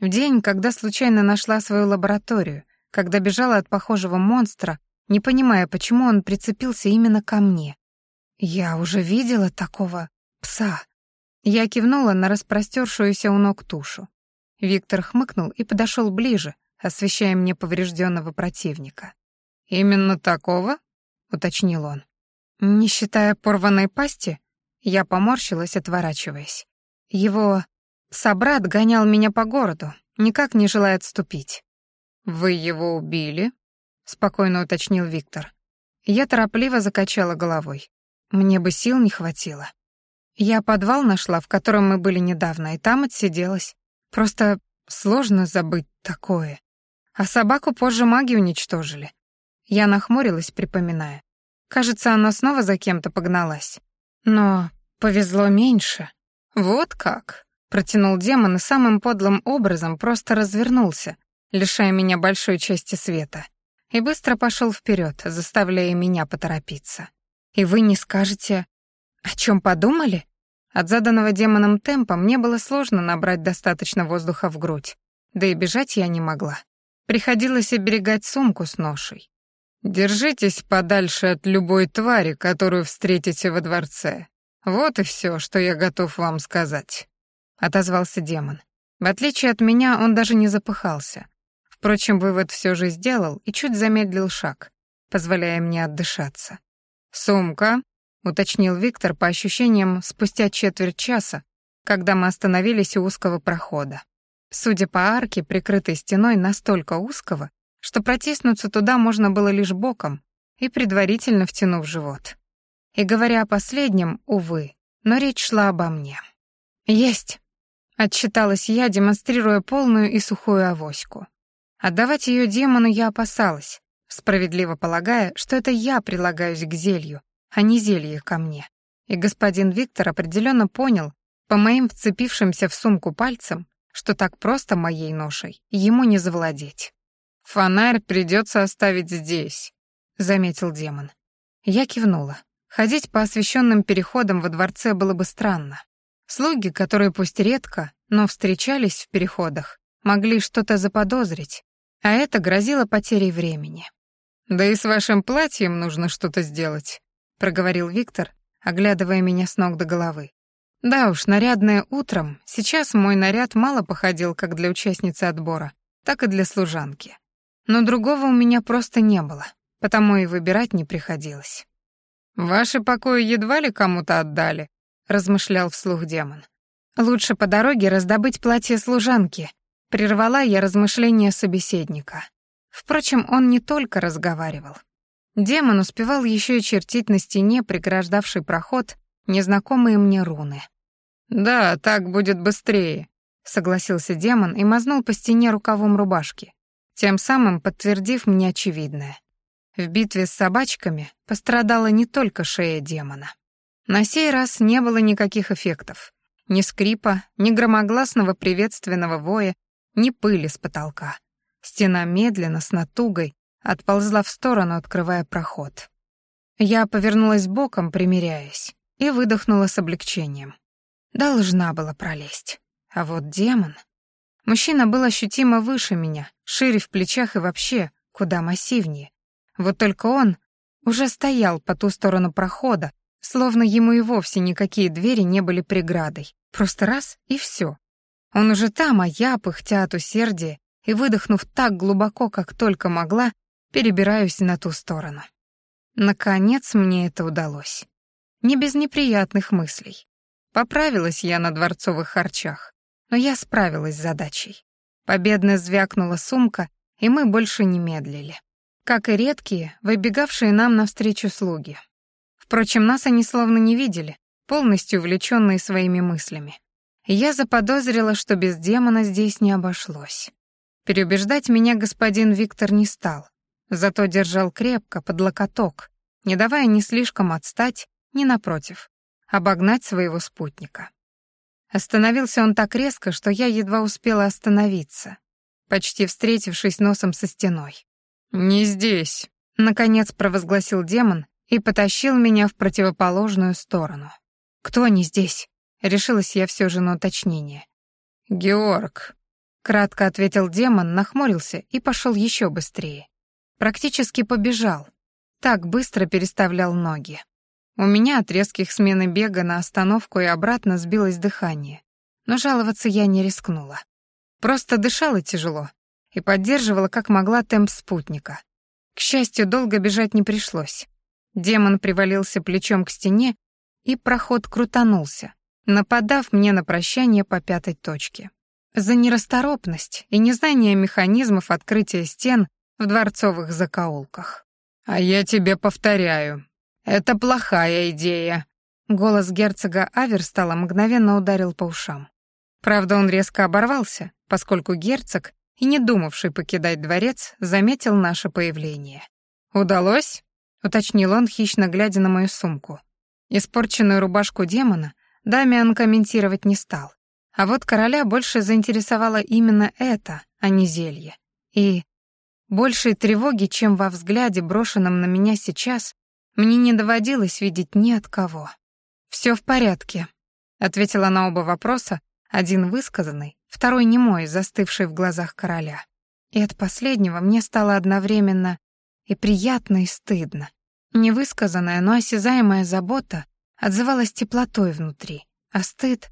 S2: В день, когда случайно нашла свою лабораторию, когда бежала от похожего монстра, не понимая, почему он прицепился именно ко мне. Я уже видела такого пса. Я кивнула на распростершуюся у ног тушу. Виктор хмыкнул и подошел ближе, освещая мне поврежденного противника. «Именно такого?» — уточнил он. «Не считая порванной пасти?» Я поморщилась, отворачиваясь. Его собрат гонял меня по городу, никак не желая отступить. «Вы его убили?» — спокойно уточнил Виктор. Я торопливо закачала головой. Мне бы сил не хватило. Я подвал нашла, в котором мы были недавно, и там отсиделась. Просто сложно забыть такое. А собаку позже маги уничтожили. Я нахмурилась, припоминая. Кажется, она снова за кем-то погналась. Но повезло меньше. Вот как. Протянул демон и самым подлым образом просто развернулся, лишая меня большой части света, и быстро пошел вперед, заставляя меня поторопиться. И вы не скажете, «О чем подумали?» От заданного демоном темпа мне было сложно набрать достаточно воздуха в грудь, да и бежать я не могла. Приходилось оберегать сумку с ношей. «Держитесь подальше от любой твари, которую встретите во дворце. Вот и все, что я готов вам сказать», — отозвался демон. В отличие от меня, он даже не запыхался. Впрочем, вывод все же сделал и чуть замедлил шаг, позволяя мне отдышаться. «Сумка», — уточнил Виктор по ощущениям спустя четверть часа, когда мы остановились у узкого прохода. Судя по арке, прикрытой стеной настолько узкого, что протиснуться туда можно было лишь боком и предварительно втянув живот. И говоря о последнем, увы, но речь шла обо мне. «Есть», — отчиталась я, демонстрируя полную и сухую авоську. Отдавать ее демону я опасалась, справедливо полагая, что это я прилагаюсь к зелью, а не зелье ко мне. И господин Виктор определенно понял, по моим вцепившимся в сумку пальцам, что так просто моей ношей ему не завладеть. «Фонарь придется оставить здесь», — заметил демон. Я кивнула. Ходить по освещенным переходам во дворце было бы странно. Слуги, которые пусть редко, но встречались в переходах, могли что-то заподозрить, а это грозило потерей времени. «Да и с вашим платьем нужно что-то сделать», — проговорил Виктор, оглядывая меня с ног до головы. Да уж, нарядное утром, сейчас мой наряд мало походил как для участницы отбора, так и для служанки. Но другого у меня просто не было, потому и выбирать не приходилось. «Ваши покои едва ли кому-то отдали», — размышлял вслух демон. «Лучше по дороге раздобыть платье служанки», — прервала я размышления собеседника. Впрочем, он не только разговаривал. Демон успевал еще и чертить на стене, преграждавший проход, незнакомые мне руны. «Да, так будет быстрее», — согласился демон и мазнул по стене рукавом рубашки, тем самым подтвердив мне очевидное. В битве с собачками пострадала не только шея демона. На сей раз не было никаких эффектов. Ни скрипа, ни громогласного приветственного воя, ни пыли с потолка. Стена медленно, с натугой, отползла в сторону, открывая проход. Я повернулась боком, примиряясь, и выдохнула с облегчением. Должна была пролезть. А вот демон... Мужчина был ощутимо выше меня, шире в плечах и вообще куда массивнее. Вот только он уже стоял по ту сторону прохода, словно ему и вовсе никакие двери не были преградой. Просто раз — и все. Он уже там, а я, пыхтя от усердия и выдохнув так глубоко, как только могла, перебираюсь на ту сторону. Наконец мне это удалось. Не без неприятных мыслей. Поправилась я на дворцовых харчах, но я справилась с задачей. Победно звякнула сумка, и мы больше не медлили. Как и редкие, выбегавшие нам навстречу слуги. Впрочем, нас они словно не видели, полностью увлеченные своими мыслями. Я заподозрила, что без демона здесь не обошлось. Переубеждать меня господин Виктор не стал, зато держал крепко, под локоток, не давая ни слишком отстать, ни напротив, обогнать своего спутника. Остановился он так резко, что я едва успела остановиться, почти встретившись носом со стеной. «Не здесь», — наконец провозгласил демон и потащил меня в противоположную сторону. «Кто не здесь?» — решилась я все же на уточнение. «Георг», Кратко ответил демон, нахмурился и пошел еще быстрее. Практически побежал. Так быстро переставлял ноги. У меня от резких смены бега на остановку и обратно сбилось дыхание. Но жаловаться я не рискнула. Просто дышала тяжело и поддерживала как могла темп спутника. К счастью, долго бежать не пришлось. Демон привалился плечом к стене, и проход крутанулся, нападав мне на прощание по пятой точке за нерасторопность и незнание механизмов открытия стен в дворцовых закоулках. «А я тебе повторяю, это плохая идея», Голос герцога Аверстала мгновенно ударил по ушам. Правда, он резко оборвался, поскольку герцог, и не думавший покидать дворец, заметил наше появление. «Удалось?» — уточнил он, хищно глядя на мою сумку. Испорченную рубашку демона Дамиан комментировать не стал. А вот короля больше заинтересовало именно это, а не зелье. И большей тревоги, чем во взгляде, брошенном на меня сейчас, мне не доводилось видеть ни от кого. «Все в порядке», — ответила на оба вопроса, один высказанный, второй немой, застывший в глазах короля. И от последнего мне стало одновременно и приятно, и стыдно. Невысказанная, но осязаемая забота отзывалась теплотой внутри, а стыд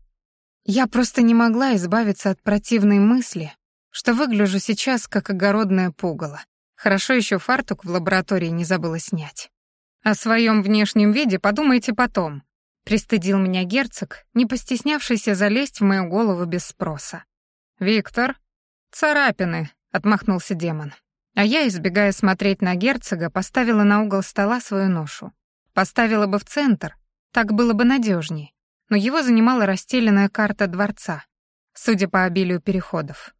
S2: я просто не могла избавиться от противной мысли, что выгляжу сейчас как огородное пугало. Хорошо еще фартук в лаборатории не забыла снять. О своем внешнем виде подумайте потом. Пристыдил меня герцог, не постеснявшийся залезть в мою голову без спроса. «Виктор?» «Царапины», — отмахнулся демон. А я, избегая смотреть на герцога, поставила на угол стола свою ношу. Поставила бы в центр, так было бы надежнее но его занимала расстеленная карта дворца, судя по обилию переходов.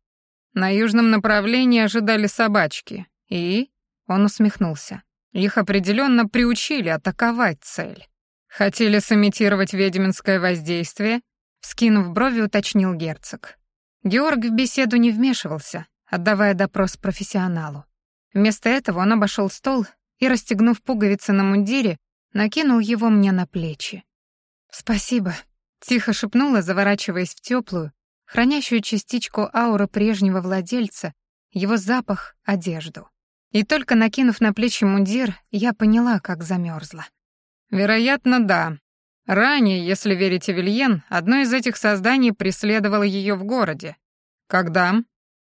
S2: На южном направлении ожидали собачки, и... Он усмехнулся. Их определенно приучили атаковать цель. Хотели сымитировать ведьминское воздействие, вскинув брови, уточнил герцог. Георг в беседу не вмешивался, отдавая допрос профессионалу. Вместо этого он обошел стол и, расстегнув пуговицы на мундире, накинул его мне на плечи. «Спасибо», — тихо шепнула, заворачиваясь в теплую, хранящую частичку ауры прежнего владельца, его запах, одежду. И только накинув на плечи мундир, я поняла, как замерзла. «Вероятно, да. Ранее, если верить Вильен, одно из этих созданий преследовало ее в городе. Когда?»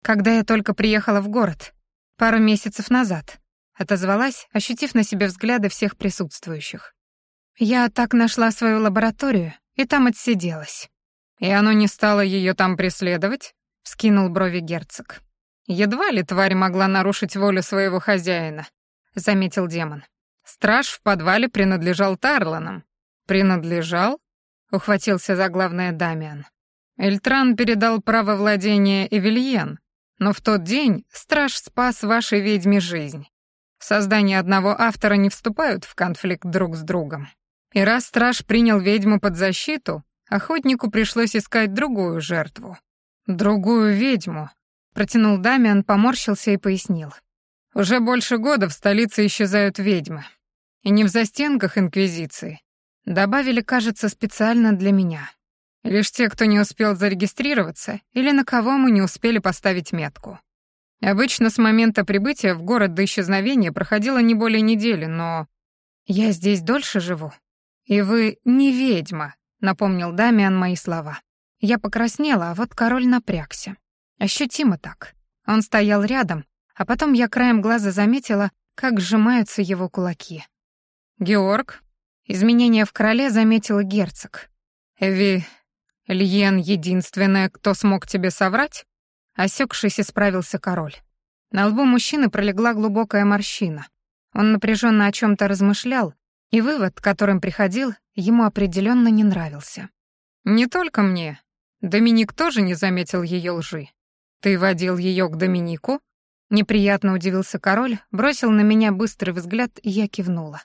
S2: «Когда я только приехала в город. Пару месяцев назад», — отозвалась, ощутив на себе взгляды всех присутствующих. Я так нашла свою лабораторию и там отсиделась. И оно не стало ее там преследовать? Скинул брови герцог. Едва ли тварь могла нарушить волю своего хозяина, заметил демон. Страж в подвале принадлежал Тарланам. Принадлежал? Ухватился за главное Дамиан. Эльтран передал право владения Эвельен, но в тот день страж спас вашей ведьме жизнь. Создания одного автора не вступают в конфликт друг с другом. И раз страж принял ведьму под защиту, охотнику пришлось искать другую жертву. «Другую ведьму», — протянул Дамиан, поморщился и пояснил. «Уже больше года в столице исчезают ведьмы. И не в застенках Инквизиции. Добавили, кажется, специально для меня. Лишь те, кто не успел зарегистрироваться, или на кого мы не успели поставить метку. Обычно с момента прибытия в город до исчезновения проходило не более недели, но... Я здесь дольше живу, «И вы не ведьма», — напомнил Дамиан мои слова. Я покраснела, а вот король напрягся. Ощутимо так. Он стоял рядом, а потом я краем глаза заметила, как сжимаются его кулаки. «Георг?» Изменения в короле заметил герцог. Эви Льен единственная, кто смог тебе соврать? Осекшись, исправился король. На лбу мужчины пролегла глубокая морщина. Он напряженно о чем то размышлял, и вывод, к которым приходил, ему определенно не нравился. «Не только мне. Доминик тоже не заметил ее лжи. Ты водил ее к Доминику?» Неприятно удивился король, бросил на меня быстрый взгляд, и я кивнула.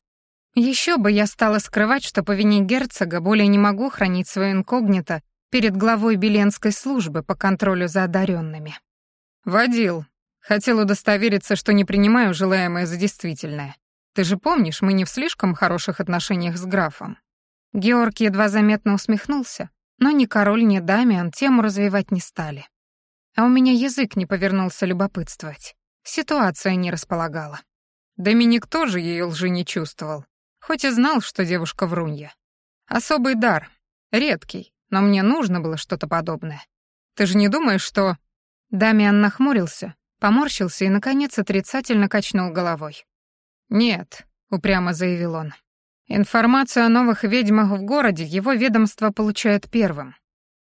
S2: Еще бы я стала скрывать, что по вине герцога более не могу хранить свое инкогнито перед главой Беленской службы по контролю за одаренными. «Водил. Хотел удостовериться, что не принимаю желаемое за действительное. Ты же помнишь, мы не в слишком хороших отношениях с графом». Георг едва заметно усмехнулся, но ни король, ни Дамиан тему развивать не стали. А у меня язык не повернулся любопытствовать. Ситуация не располагала. Доминик тоже ее лжи не чувствовал, хоть и знал, что девушка врунья. Особый дар, редкий, но мне нужно было что-то подобное. Ты же не думаешь, что...» Дамиан нахмурился, поморщился и, наконец, отрицательно качнул головой. «Нет», — упрямо заявил он. «Информацию о новых ведьмах в городе его ведомство получает первым.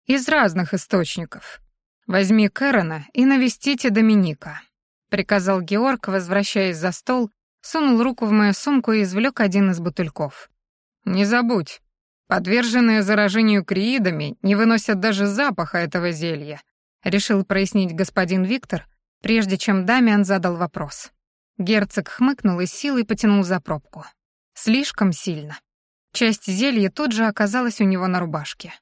S2: Из разных источников. Возьми Кэрона и навестите Доминика», — приказал Георг, возвращаясь за стол, сунул руку в мою сумку и извлек один из бутыльков. «Не забудь, подверженные заражению криидами не выносят даже запаха этого зелья», — решил прояснить господин Виктор, прежде чем Дамиан задал вопрос. Герцог хмыкнул и силой потянул за пробку. Слишком сильно. Часть зелья тут же оказалась у него на рубашке.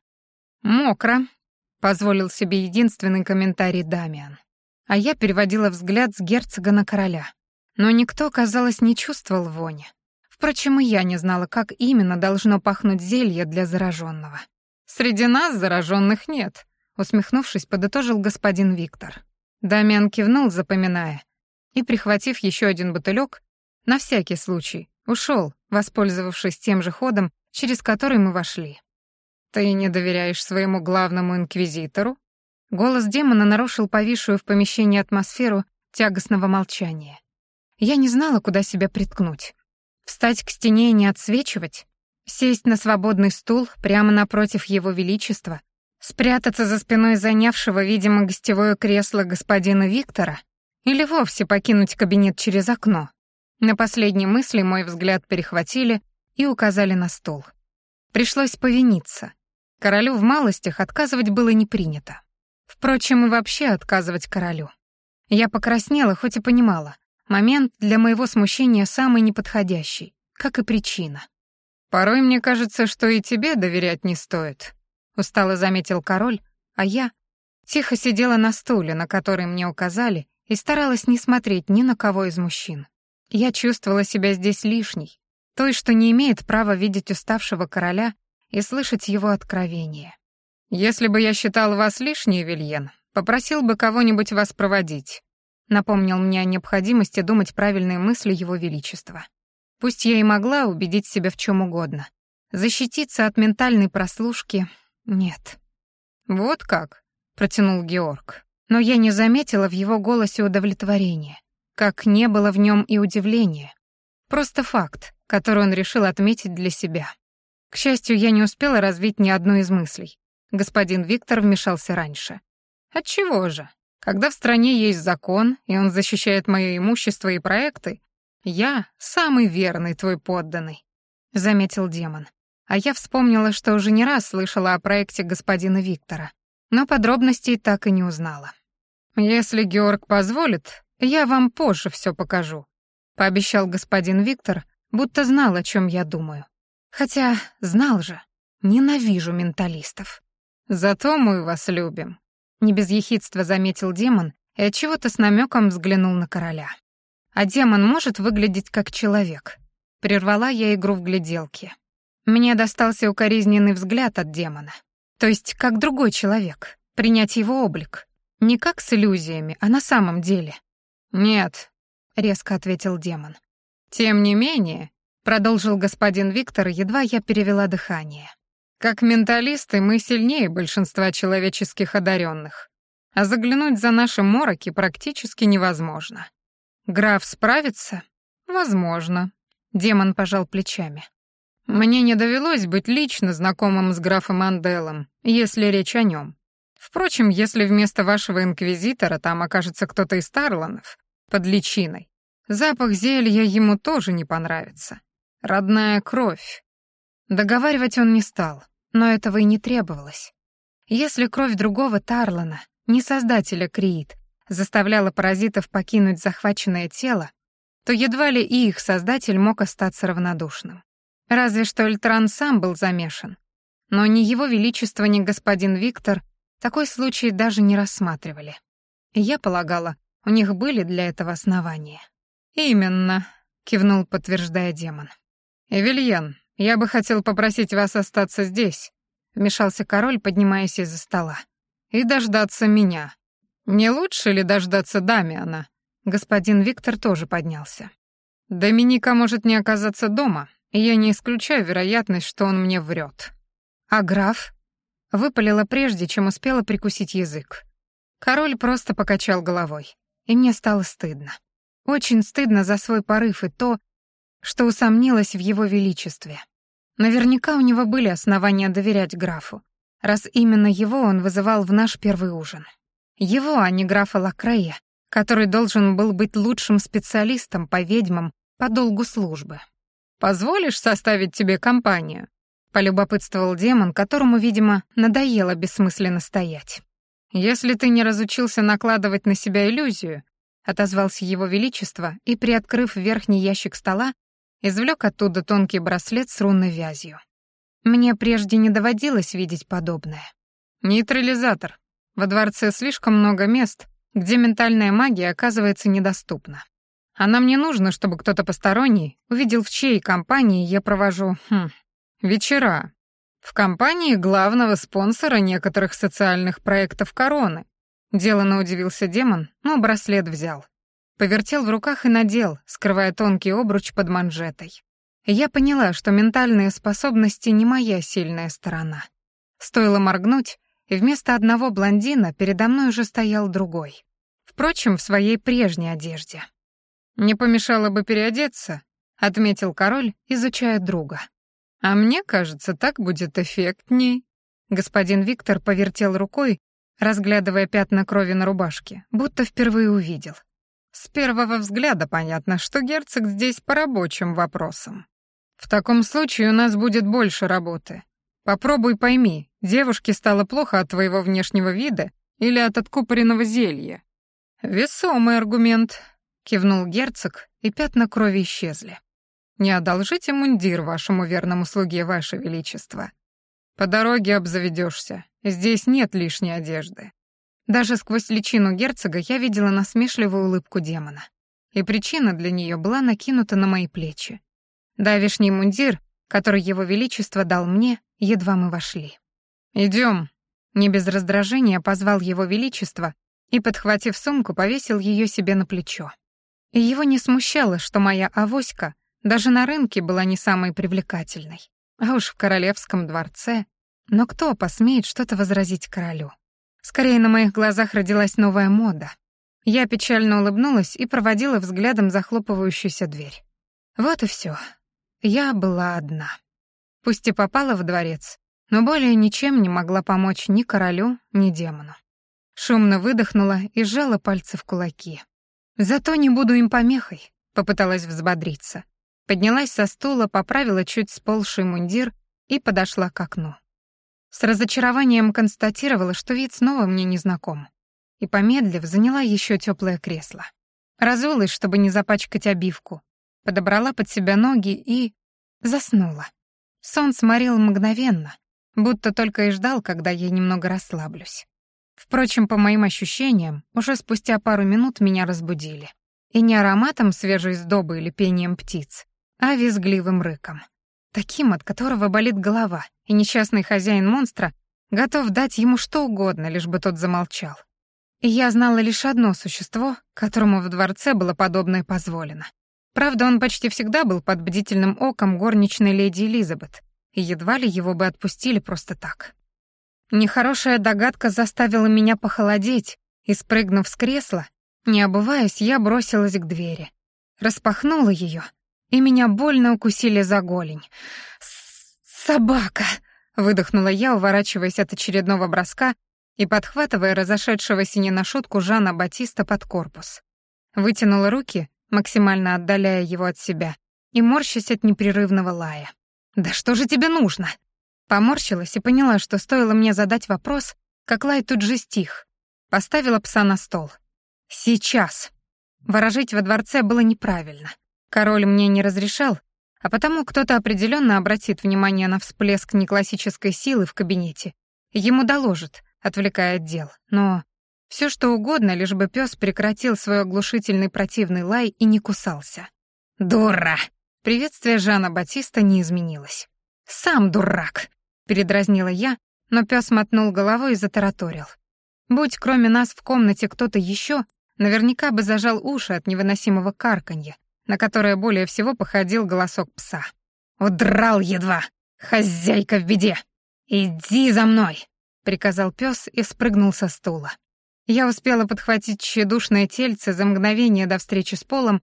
S2: «Мокро», — позволил себе единственный комментарий Дамиан. А я переводила взгляд с герцога на короля. Но никто, казалось, не чувствовал вони. Впрочем, и я не знала, как именно должно пахнуть зелье для зараженного. «Среди нас зараженных нет», — усмехнувшись, подытожил господин Виктор. Дамиан кивнул, запоминая, и, прихватив еще один бутылек, на всякий случай, ушел, воспользовавшись тем же ходом, через который мы вошли. «Ты не доверяешь своему главному инквизитору?» Голос демона нарушил повисшую в помещении атмосферу тягостного молчания. Я не знала, куда себя приткнуть. Встать к стене и не отсвечивать? Сесть на свободный стул прямо напротив его величества? Спрятаться за спиной занявшего, видимо, гостевое кресло господина Виктора? Или вовсе покинуть кабинет через окно. На последней мысли мой взгляд перехватили и указали на стол. Пришлось повиниться. Королю в малостях отказывать было не принято. Впрочем, и вообще отказывать королю. Я покраснела, хоть и понимала. Момент для моего смущения самый неподходящий, как и причина. «Порой мне кажется, что и тебе доверять не стоит», — устало заметил король, а я тихо сидела на стуле, на который мне указали, и старалась не смотреть ни на кого из мужчин. Я чувствовала себя здесь лишней, той, что не имеет права видеть уставшего короля и слышать его откровения. «Если бы я считал вас лишней, Вильен, попросил бы кого-нибудь вас проводить», напомнил мне о необходимости думать правильные мысли Его Величества. Пусть я и могла убедить себя в чем угодно. Защититься от ментальной прослушки — нет. «Вот как?» — протянул Георг но я не заметила в его голосе удовлетворения, как не было в нем и удивления. Просто факт, который он решил отметить для себя. К счастью, я не успела развить ни одну из мыслей. Господин Виктор вмешался раньше. Отчего же? Когда в стране есть закон, и он защищает мое имущество и проекты, я самый верный твой подданный, заметил демон. А я вспомнила, что уже не раз слышала о проекте господина Виктора но подробностей так и не узнала. «Если Георг позволит, я вам позже все покажу», — пообещал господин Виктор, будто знал, о чем я думаю. Хотя знал же, ненавижу менталистов. «Зато мы вас любим», — не без ехидства заметил демон и отчего-то с намеком взглянул на короля. «А демон может выглядеть как человек?» Прервала я игру в гляделки. Мне достался укоризненный взгляд от демона. То есть как другой человек, принять его облик. Не как с иллюзиями, а на самом деле. «Нет», — резко ответил демон. «Тем не менее», — продолжил господин Виктор, едва я перевела дыхание. «Как менталисты мы сильнее большинства человеческих одаренных, а заглянуть за наши мороки практически невозможно. Граф справится? Возможно». Демон пожал плечами. Мне не довелось быть лично знакомым с графом Анделом, если речь о нем. Впрочем, если вместо вашего инквизитора там окажется кто-то из Тарланов под личиной, запах зелья ему тоже не понравится. Родная кровь. Договаривать он не стал, но этого и не требовалось. Если кровь другого Тарлана, не создателя Криит, заставляла паразитов покинуть захваченное тело, то едва ли и их создатель мог остаться равнодушным. Разве что Эльтран сам был замешан. Но ни его величество, ни господин Виктор такой случай даже не рассматривали. Я полагала, у них были для этого основания. «Именно», — кивнул, подтверждая демон. «Эвельен, я бы хотел попросить вас остаться здесь», — вмешался король, поднимаясь из-за стола. «И дождаться меня. Не лучше ли дождаться Дамиана?» Господин Виктор тоже поднялся. «Доминика может не оказаться дома, я не исключаю вероятность, что он мне врет. А граф?» Выпалила прежде, чем успела прикусить язык. Король просто покачал головой, и мне стало стыдно. Очень стыдно за свой порыв и то, что усомнилась в его величестве. Наверняка у него были основания доверять графу, раз именно его он вызывал в наш первый ужин. Его, а не графа Лакрея, который должен был быть лучшим специалистом по ведьмам по долгу службы. «Позволишь составить тебе компанию?» — полюбопытствовал демон, которому, видимо, надоело бессмысленно стоять. «Если ты не разучился накладывать на себя иллюзию», — отозвался его величество и, приоткрыв верхний ящик стола, извлек оттуда тонкий браслет с рунной вязью. Мне прежде не доводилось видеть подобное. Нейтрализатор. Во дворце слишком много мест, где ментальная магия оказывается недоступна. А нам не нужно, чтобы кто-то посторонний увидел, в чьей компании я провожу, хм, вечера. В компании главного спонсора некоторых социальных проектов короны. Делано удивился демон, но браслет взял. Повертел в руках и надел, скрывая тонкий обруч под манжетой. Я поняла, что ментальные способности не моя сильная сторона. Стоило моргнуть, и вместо одного блондина передо мной уже стоял другой. Впрочем, в своей прежней одежде. «Не помешало бы переодеться», — отметил король, изучая друга. «А мне кажется, так будет эффектней». Господин Виктор повертел рукой, разглядывая пятна крови на рубашке, будто впервые увидел. С первого взгляда понятно, что герцог здесь по рабочим вопросам. В таком случае у нас будет больше работы. Попробуй пойми, девушке стало плохо от твоего внешнего вида или от откупоренного зелья. Весомый аргумент, кивнул герцог, и пятна крови исчезли. Не одолжите мундир вашему верному слуге, ваше величество. По дороге обзаведешься. Здесь нет лишней одежды. Даже сквозь личину герцога я видела насмешливую улыбку демона. И причина для нее была накинута на мои плечи. Давишний мундир, который его величество дал мне, едва мы вошли. Идем. Не без раздражения позвал его величество и, подхватив сумку, повесил ее себе на плечо. И его не смущало, что моя авоська даже на рынке была не самой привлекательной. А уж в королевском дворце. Но кто посмеет что-то возразить королю? Скорее, на моих глазах родилась новая мода. Я печально улыбнулась и проводила взглядом захлопывающуюся дверь. Вот и все. Я была одна. Пусть и попала в дворец, но более ничем не могла помочь ни королю, ни демону. Шумно выдохнула и сжала пальцы в кулаки. «Зато не буду им помехой», — попыталась взбодриться. Поднялась со стула, поправила чуть сползший мундир и подошла к окну. С разочарованием констатировала, что вид снова мне не знаком. И, помедлив, заняла еще теплое кресло. Разулась, чтобы не запачкать обивку. Подобрала под себя ноги и... заснула. Сон сморил мгновенно, будто только и ждал, когда я немного расслаблюсь. Впрочем, по моим ощущениям, уже спустя пару минут меня разбудили. И не ароматом свежей сдобы или пением птиц, а визгливым рыком таким, от которого болит голова, и несчастный хозяин монстра готов дать ему что угодно, лишь бы тот замолчал. И я знала лишь одно существо, которому в дворце было подобное позволено. Правда, он почти всегда был под бдительным оком горничной леди Элизабет, и едва ли его бы отпустили просто так. Нехорошая догадка заставила меня похолодеть, и, спрыгнув с кресла, не обуваясь, я бросилась к двери. Распахнула ее и меня больно укусили за голень. «Собака!» — выдохнула я, уворачиваясь от очередного броска и подхватывая разошедшегося не на шутку Жана Батиста под корпус. Вытянула руки, максимально отдаляя его от себя, и морщась от непрерывного лая. «Да что же тебе нужно?» Поморщилась и поняла, что стоило мне задать вопрос, как лай тут же стих. Поставила пса на стол. «Сейчас!» Ворожить во дворце было неправильно. Король мне не разрешал, а потому кто-то определенно обратит внимание на всплеск неклассической силы в кабинете. Ему доложит, отвлекая от дел. Но все что угодно, лишь бы пес прекратил свой оглушительный противный лай и не кусался. «Дура!» Приветствие Жана Батиста не изменилось. «Сам дурак!» — передразнила я, но пес мотнул головой и затараторил. Будь кроме нас в комнате кто-то еще, наверняка бы зажал уши от невыносимого карканья, на которое более всего походил голосок пса. «Удрал едва! Хозяйка в беде! Иди за мной!» — приказал пес и спрыгнул со стула. Я успела подхватить тщедушное тельце за мгновение до встречи с полом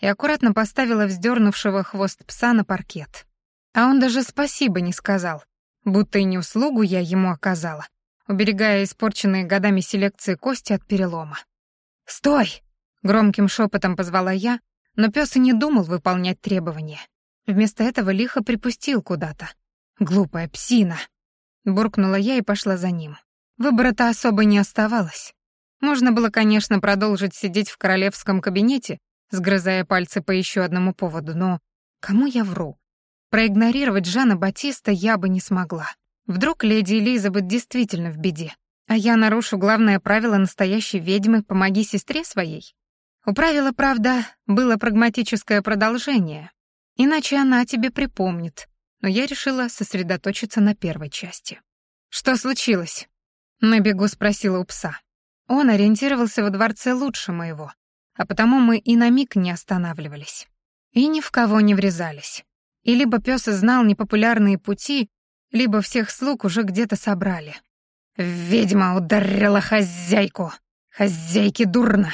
S2: и аккуратно поставила вздернувшего хвост пса на паркет. А он даже спасибо не сказал, будто и не услугу я ему оказала, уберегая испорченные годами селекции кости от перелома. «Стой!» — громким шепотом позвала я, но пес и не думал выполнять требования. Вместо этого лихо припустил куда-то. «Глупая псина!» — буркнула я и пошла за ним. Выбора-то особо не оставалось. Можно было, конечно, продолжить сидеть в королевском кабинете, сгрызая пальцы по еще одному поводу, но кому я вру? Проигнорировать Жана Батиста я бы не смогла. Вдруг леди Элизабет действительно в беде, а я нарушу главное правило настоящей ведьмы «помоги сестре своей». У правила, правда, было прагматическое продолжение, иначе она тебе припомнит, но я решила сосредоточиться на первой части. «Что случилось?» — на бегу спросила у пса. Он ориентировался во дворце лучше моего, а потому мы и на миг не останавливались. И ни в кого не врезались. И либо пес знал непопулярные пути, либо всех слуг уже где-то собрали. «Ведьма ударила хозяйку! Хозяйке дурно!»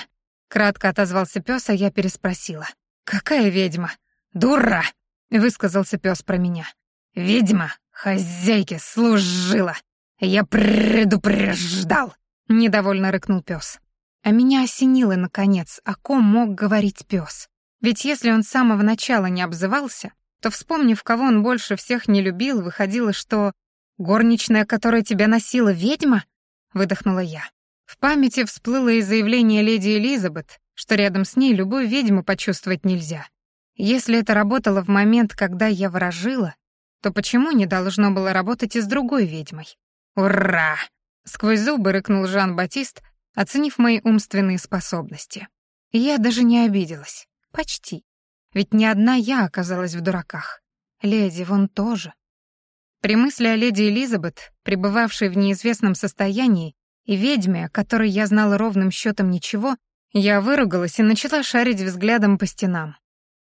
S2: Кратко отозвался пес, а я переспросила. «Какая ведьма? Дура!» — высказался пес про меня. «Ведьма хозяйке служила! Я предупреждал!» Недовольно рыкнул пес. А меня осенило, наконец, о ком мог говорить пес. Ведь если он с самого начала не обзывался, то, вспомнив, кого он больше всех не любил, выходило, что «горничная, которая тебя носила, ведьма?» — выдохнула я. В памяти всплыло и заявление леди Элизабет, что рядом с ней любую ведьму почувствовать нельзя. Если это работало в момент, когда я ворожила, то почему не должно было работать и с другой ведьмой? «Ура!» Сквозь зубы рыкнул Жан-Батист, оценив мои умственные способности. Я даже не обиделась. Почти. Ведь не одна я оказалась в дураках. Леди вон тоже. При мысли о леди Элизабет, пребывавшей в неизвестном состоянии, и ведьме, о которой я знала ровным счетом ничего, я выругалась и начала шарить взглядом по стенам.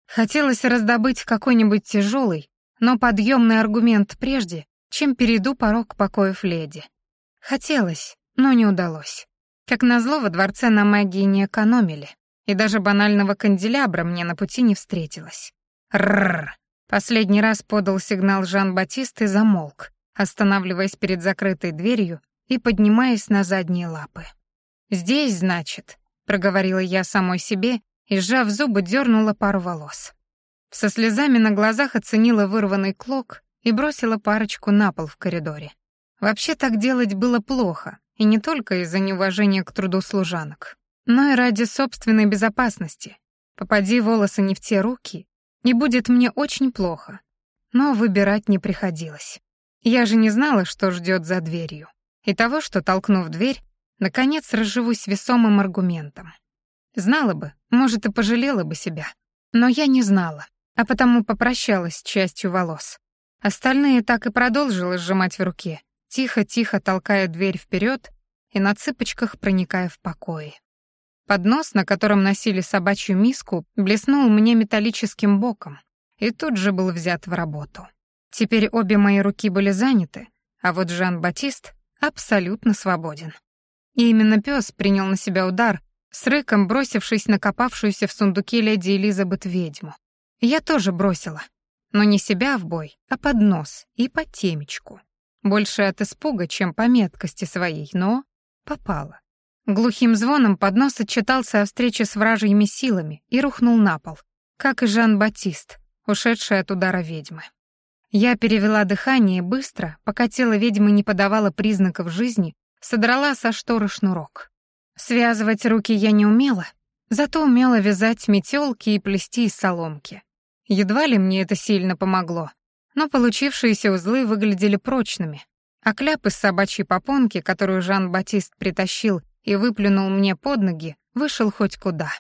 S2: Хотелось раздобыть какой-нибудь тяжелый, но подъемный аргумент прежде, чем перейду порог покоев леди. Хотелось, но не удалось. Как назло, во дворце на магии не экономили, и даже банального канделябра мне на пути не встретилось. Рррр. Последний раз подал сигнал Жан-Батист и замолк, останавливаясь перед закрытой дверью и поднимаясь на задние лапы. «Здесь, значит», — проговорила я самой себе и, сжав зубы, дернула пару волос. Со слезами на глазах оценила вырванный клок и бросила парочку на пол в коридоре. Вообще так делать было плохо, и не только из-за неуважения к труду служанок, но и ради собственной безопасности. Попади волосы не в те руки, и будет мне очень плохо. Но выбирать не приходилось. Я же не знала, что ждет за дверью. И того, что, толкнув дверь, наконец разживусь весомым аргументом. Знала бы, может, и пожалела бы себя. Но я не знала, а потому попрощалась с частью волос. Остальные так и продолжила сжимать в руке, тихо-тихо толкая дверь вперед и на цыпочках проникая в покои. Поднос, на котором носили собачью миску, блеснул мне металлическим боком и тут же был взят в работу. Теперь обе мои руки были заняты, а вот Жан-Батист абсолютно свободен. И именно пес принял на себя удар, с рыком бросившись на копавшуюся в сундуке леди Элизабет ведьму. Я тоже бросила. Но не себя в бой, а под нос и по темечку. Больше от испуга, чем по меткости своей, но попала. Глухим звоном поднос отчитался о встрече с вражьими силами и рухнул на пол, как и Жан-Батист, ушедший от удара ведьмы. Я перевела дыхание быстро, пока тело ведьмы не подавало признаков жизни, содрала со шторы шнурок. Связывать руки я не умела, зато умела вязать метелки и плести из соломки. Едва ли мне это сильно помогло, но получившиеся узлы выглядели прочными, а кляп из собачьей попонки, которую Жан-Батист притащил и выплюнул мне под ноги, вышел хоть куда.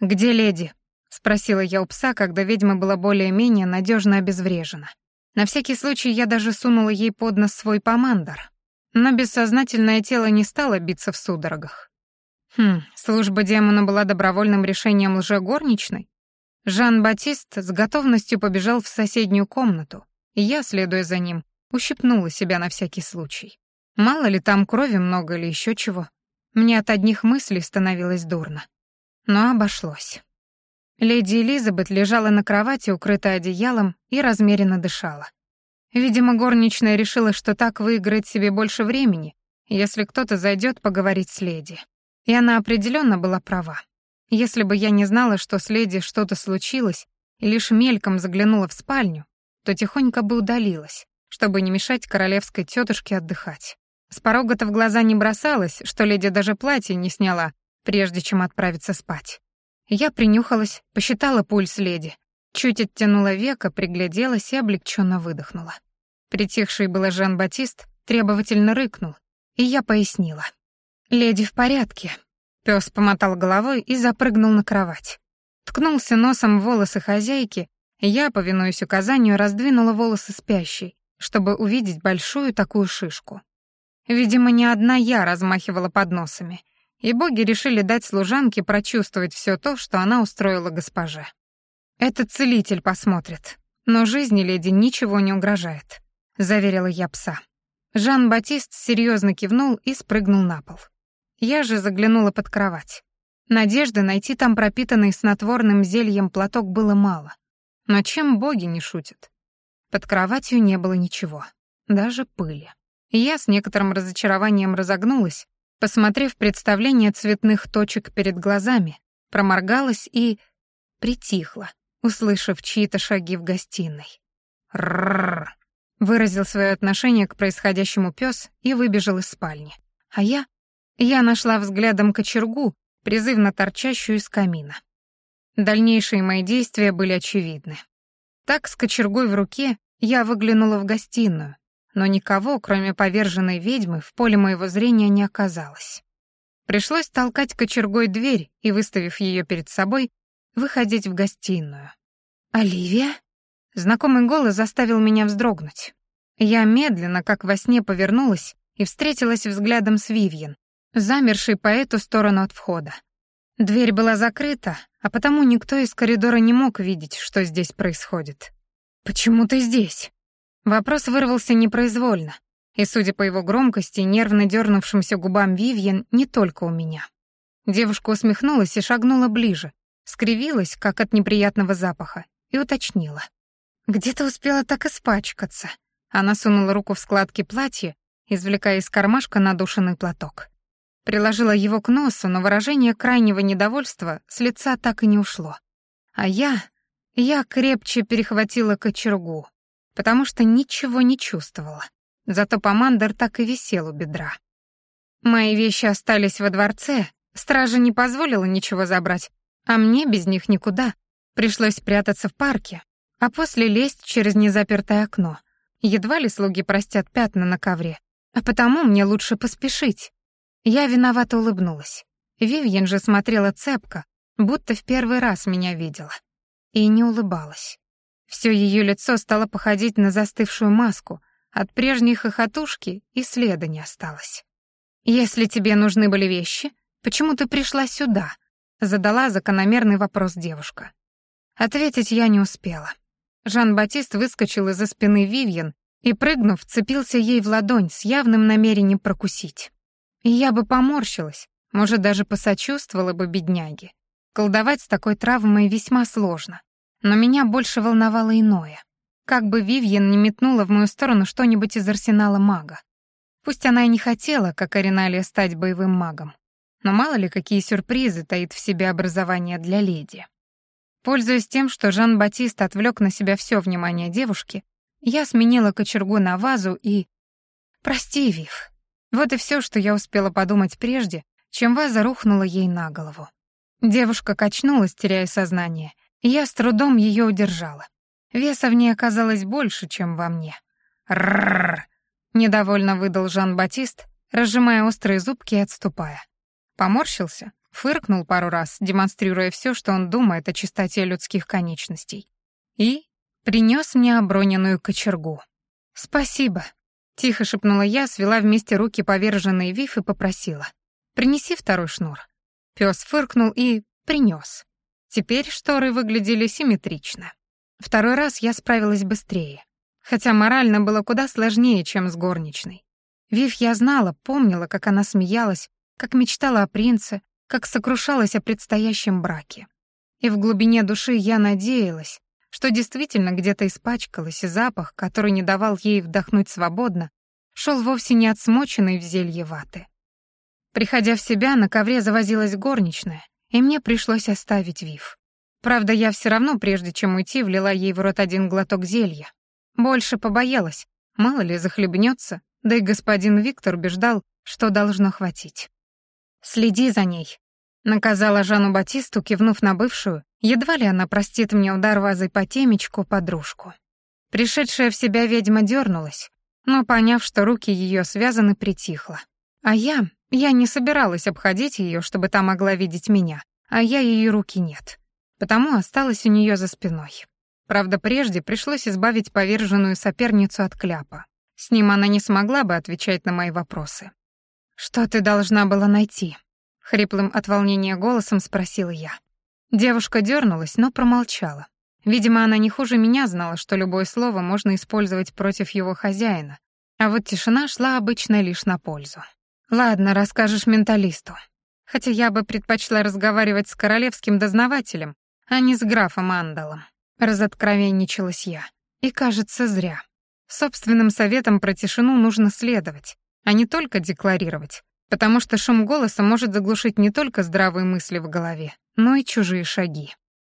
S2: «Где леди?» — спросила я у пса, когда ведьма была более-менее надежно обезврежена. На всякий случай я даже сунула ей под нос свой помандор. Но бессознательное тело не стало биться в судорогах. Хм, служба демона была добровольным решением лжегорничной? Жан-Батист с готовностью побежал в соседнюю комнату, и я, следуя за ним, ущипнула себя на всякий случай. Мало ли там крови много или еще чего. Мне от одних мыслей становилось дурно. Но обошлось. Леди Элизабет лежала на кровати, укрытая одеялом, и размеренно дышала. Видимо, горничная решила, что так выиграет себе больше времени, если кто-то зайдет поговорить с леди. И она определенно была права. Если бы я не знала, что с леди что-то случилось, и лишь мельком заглянула в спальню, то тихонько бы удалилась, чтобы не мешать королевской тетушке отдыхать. С порога-то в глаза не бросалось, что леди даже платье не сняла, прежде чем отправиться спать. Я принюхалась, посчитала пульс леди, чуть оттянула века, пригляделась и облегченно выдохнула. Притихший было Жан-Батист требовательно рыкнул, и я пояснила. «Леди в порядке». Пёс помотал головой и запрыгнул на кровать. Ткнулся носом в волосы хозяйки, и я, повинуясь указанию, раздвинула волосы спящей, чтобы увидеть большую такую шишку. Видимо, не одна я размахивала подносами, и боги решили дать служанке прочувствовать все то, что она устроила госпоже. «Этот целитель посмотрит, но жизни леди ничего не угрожает», — заверила я пса. Жан-Батист серьезно кивнул и спрыгнул на пол. Я же заглянула под кровать. Надежды найти там пропитанный снотворным зельем платок было мало. Но чем боги не шутят? Под кроватью не было ничего, даже пыли. Я с некоторым разочарованием разогнулась, посмотрев представление цветных точек перед глазами, проморгалась и притихла, услышав чьи-то шаги в гостиной. «Ррррр!» — выразил свое отношение к происходящему пес и выбежал из спальни. А я... Я нашла взглядом кочергу, призывно торчащую из камина. Дальнейшие мои действия были очевидны. Так, с кочергой в руке, я выглянула в гостиную, но никого, кроме поверженной ведьмы, в поле моего зрения не оказалось. Пришлось толкать кочергой дверь и, выставив ее перед собой, выходить в гостиную. «Оливия?» Знакомый голос заставил меня вздрогнуть. Я медленно, как во сне, повернулась и встретилась взглядом с Вивьен, замершей по эту сторону от входа. Дверь была закрыта, а потому никто из коридора не мог видеть, что здесь происходит. «Почему ты здесь?» Вопрос вырвался непроизвольно, и, судя по его громкости нервно дернувшимся губам Вивьен, не только у меня. Девушка усмехнулась и шагнула ближе, скривилась, как от неприятного запаха, и уточнила. «Где ты успела так испачкаться?» Она сунула руку в складки платья, извлекая из кармашка надушенный платок. Приложила его к носу, но выражение крайнего недовольства с лица так и не ушло. А я... я крепче перехватила кочергу, потому что ничего не чувствовала. Зато помандер так и висел у бедра. Мои вещи остались во дворце, стража не позволила ничего забрать, а мне без них никуда. Пришлось прятаться в парке, а после лезть через незапертое окно. Едва ли слуги простят пятна на ковре, а потому мне лучше поспешить. Я виновато улыбнулась. Вивьен же смотрела цепко, будто в первый раз меня видела. И не улыбалась. Все ее лицо стало походить на застывшую маску, от прежней хохотушки и следа не осталось. «Если тебе нужны были вещи, почему ты пришла сюда?» — задала закономерный вопрос девушка. Ответить я не успела. Жан-Батист выскочил из-за спины Вивьен и, прыгнув, цепился ей в ладонь с явным намерением прокусить. И я бы поморщилась, может, даже посочувствовала бы бедняге. Колдовать с такой травмой весьма сложно. Но меня больше волновало иное. как бы Вивьен не метнула в мою сторону что-нибудь из арсенала мага. Пусть она и не хотела, как Ариналия, стать боевым магом, но мало ли какие сюрпризы таит в себе образование для леди. Пользуясь тем, что Жан-Батист отвлек на себя все внимание девушки, я сменила кочергу на вазу и... «Прости, Вив». Вот и все, что я успела подумать прежде, чем ваза рухнула ей на голову. Девушка качнулась, теряя сознание, я с трудом ее удержала. Веса в ней оказалось больше, чем во мне. «Ррррр!» — недовольно выдал Жан-Батист, разжимая острые зубки и отступая. Поморщился, фыркнул пару раз, демонстрируя все, что он думает о чистоте людских конечностей. И принес мне оброненную кочергу. «Спасибо», — тихо шепнула я, свела вместе руки поверженные Вив и попросила. «Принеси второй шнур». Пес фыркнул и принес. Теперь шторы выглядели симметрично. Второй раз я справилась быстрее, хотя морально было куда сложнее, чем с горничной. Вив я знала, помнила, как она смеялась, как мечтала о принце, как сокрушалась о предстоящем браке. И в глубине души я надеялась, что действительно где-то испачкалась, и запах, который не давал ей вдохнуть свободно, шел вовсе не от смоченной в зелье ваты. Приходя в себя, на ковре завозилась горничная, и мне пришлось оставить Вив. Правда, я все равно, прежде чем уйти, влила ей в рот один глоток зелья. Больше побоялась, мало ли захлебнется, да и господин Виктор убеждал, что должно хватить. «Следи за ней», — наказала Жанну Батисту, кивнув на бывшую, едва ли она простит мне удар вазой по темечку подружку. Пришедшая в себя ведьма дернулась, но, поняв, что руки ее связаны, притихла. А я, я не собиралась обходить ее, чтобы та могла видеть меня, а я ее руки нет. Потому осталась у нее за спиной. Правда, прежде пришлось избавить поверженную соперницу от кляпа. С ним она не смогла бы отвечать на мои вопросы. «Что ты должна была найти?» — хриплым от волнения голосом спросила я. Девушка дернулась, но промолчала. Видимо, она не хуже меня знала, что любое слово можно использовать против его хозяина, а вот тишина шла обычно лишь на пользу. «Ладно, расскажешь менталисту. Хотя я бы предпочла разговаривать с королевским дознавателем, а не с графом Андалом», — разоткровенничалась я. И, кажется, зря. Собственным советом про тишину нужно следовать, а не только декларировать, потому что шум голоса может заглушить не только здравые мысли в голове, но и чужие шаги.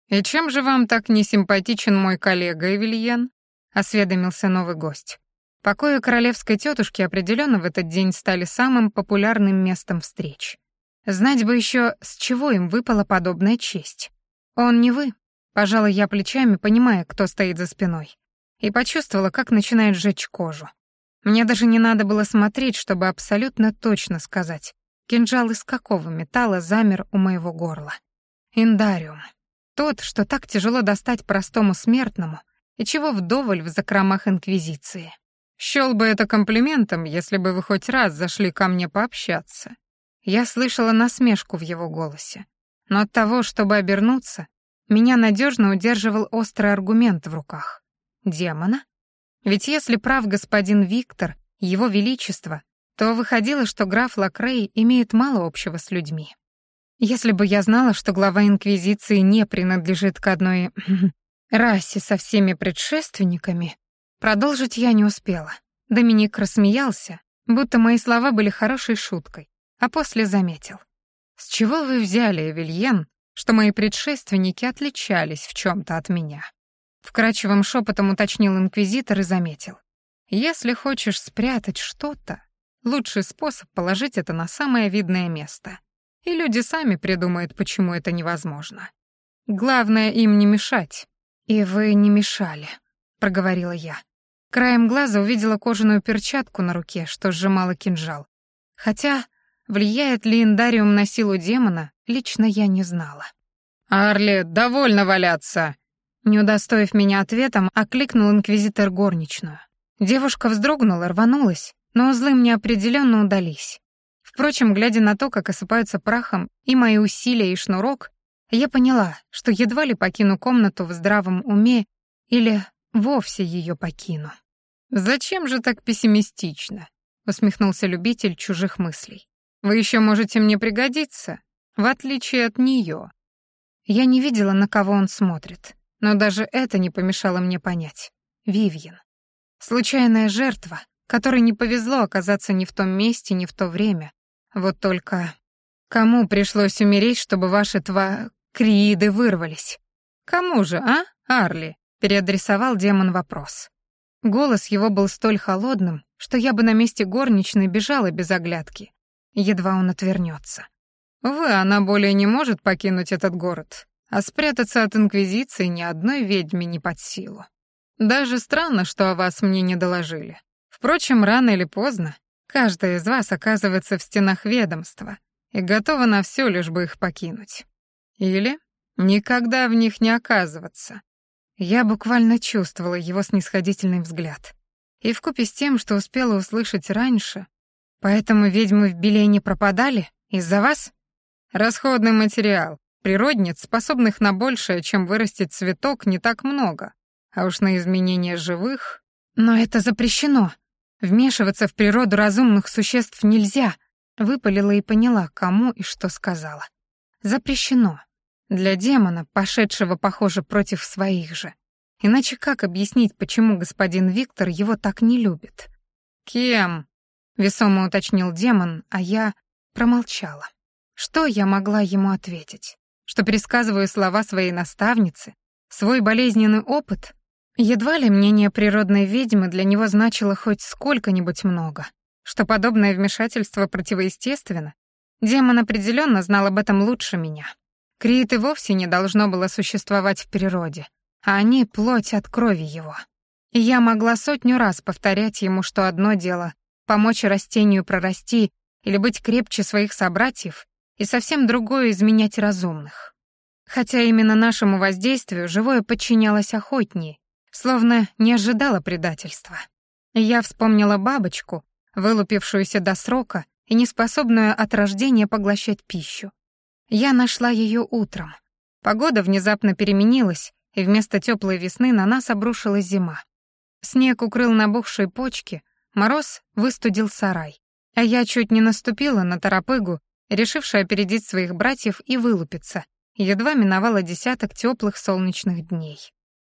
S2: «И чем же вам так не симпатичен мой коллега Эвельен?» — осведомился новый гость. Покои королевской тетушки определенно в этот день стали самым популярным местом встреч. Знать бы еще, с чего им выпала подобная честь. «Он не вы», — пожала я плечами, понимая, кто стоит за спиной, и почувствовала, как начинает жечь кожу. Мне даже не надо было смотреть, чтобы абсолютно точно сказать, кинжал из какого металла замер у моего горла. Индариум. Тот, что так тяжело достать простому смертному, и чего вдоволь в закромах Инквизиции. Щел бы это комплиментом, если бы вы хоть раз зашли ко мне пообщаться. Я слышала насмешку в его голосе. Но от того, чтобы обернуться, меня надежно удерживал острый аргумент в руках. Демона? Ведь если прав господин Виктор, его величество, то выходило, что граф Лакрей имеет мало общего с людьми. Если бы я знала, что глава Инквизиции не принадлежит к одной *clears throat* расе со всеми предшественниками, продолжить я не успела. Доминик рассмеялся, будто мои слова были хорошей шуткой, а после заметил. «С чего вы взяли, Эвельен, что мои предшественники отличались в чем то от меня?» Вкрадчивым шепотом уточнил инквизитор и заметил. «Если хочешь спрятать что-то, лучший способ положить это на самое видное место. И люди сами придумают, почему это невозможно. Главное им не мешать». «И вы не мешали», — проговорила я. Краем глаза увидела кожаную перчатку на руке, что сжимала кинжал. Хотя, влияет ли индариум на силу демона, лично я не знала.
S3: «Арли, довольно валяться!»
S2: Не удостоив меня ответом, окликнул инквизитор горничную. Девушка вздрогнула, рванулась, но узлы мне определенно удались. Впрочем, глядя на то, как осыпаются прахом и мои усилия, и шнурок, я поняла, что едва ли покину комнату в здравом уме или вовсе ее покину.
S3: «Зачем же так пессимистично?» — усмехнулся любитель чужих мыслей. «Вы еще можете мне пригодиться, в отличие от нее».
S2: Я не видела, на кого он смотрит но даже это не помешало мне понять. Вивьен. Случайная жертва, которой не повезло оказаться ни в том месте, ни в то время. Вот только кому пришлось умереть, чтобы ваши тва... крииды вырвались? Кому же, а, Арли? Переадресовал демон вопрос. Голос его был столь холодным, что я бы на месте горничной бежала без оглядки. Едва он отвернется. Вы, она более не может покинуть этот город, а спрятаться от Инквизиции ни одной ведьме не под силу. Даже странно, что о вас мне не доложили. Впрочем, рано или поздно каждая из вас оказывается в стенах ведомства и готова на все, лишь бы их покинуть. Или никогда в них не оказываться. Я буквально чувствовала его снисходительный взгляд. И вкупе с тем, что успела услышать раньше, поэтому ведьмы в Беле не пропадали из-за вас? Расходный материал. Природниц, способных на большее, чем вырастить цветок, не так много. А уж на изменение живых... Но это запрещено. Вмешиваться в природу разумных существ нельзя. Выпалила и поняла, кому и что сказала. Запрещено. Для демона, пошедшего, похоже, против своих же. Иначе как объяснить, почему господин Виктор его так не любит? «Кем?» — весомо уточнил демон, а я промолчала. Что я могла ему ответить? Что пересказываю слова своей наставницы? Свой болезненный опыт? Едва ли мнение природной ведьмы для него значило хоть сколько-нибудь много. Что подобное вмешательство противоестественно? Демон определенно знал об этом лучше меня. Крит и вовсе не должно было существовать в природе, а они — плоть от крови его. И я могла сотню раз повторять ему, что одно дело — помочь растению прорасти или быть крепче своих собратьев, и совсем другое — изменять разумных. Хотя именно нашему воздействию живое подчинялось охотнее, словно не ожидало предательства. Я вспомнила бабочку, вылупившуюся до срока и неспособную от рождения поглощать пищу. Я нашла ее утром. Погода внезапно переменилась, и вместо теплой весны на нас обрушилась зима. Снег укрыл набухшие почки, мороз выстудил сарай. А я чуть не наступила на торопыгу, решившая опередить своих братьев и вылупиться, едва миновала десяток теплых солнечных дней.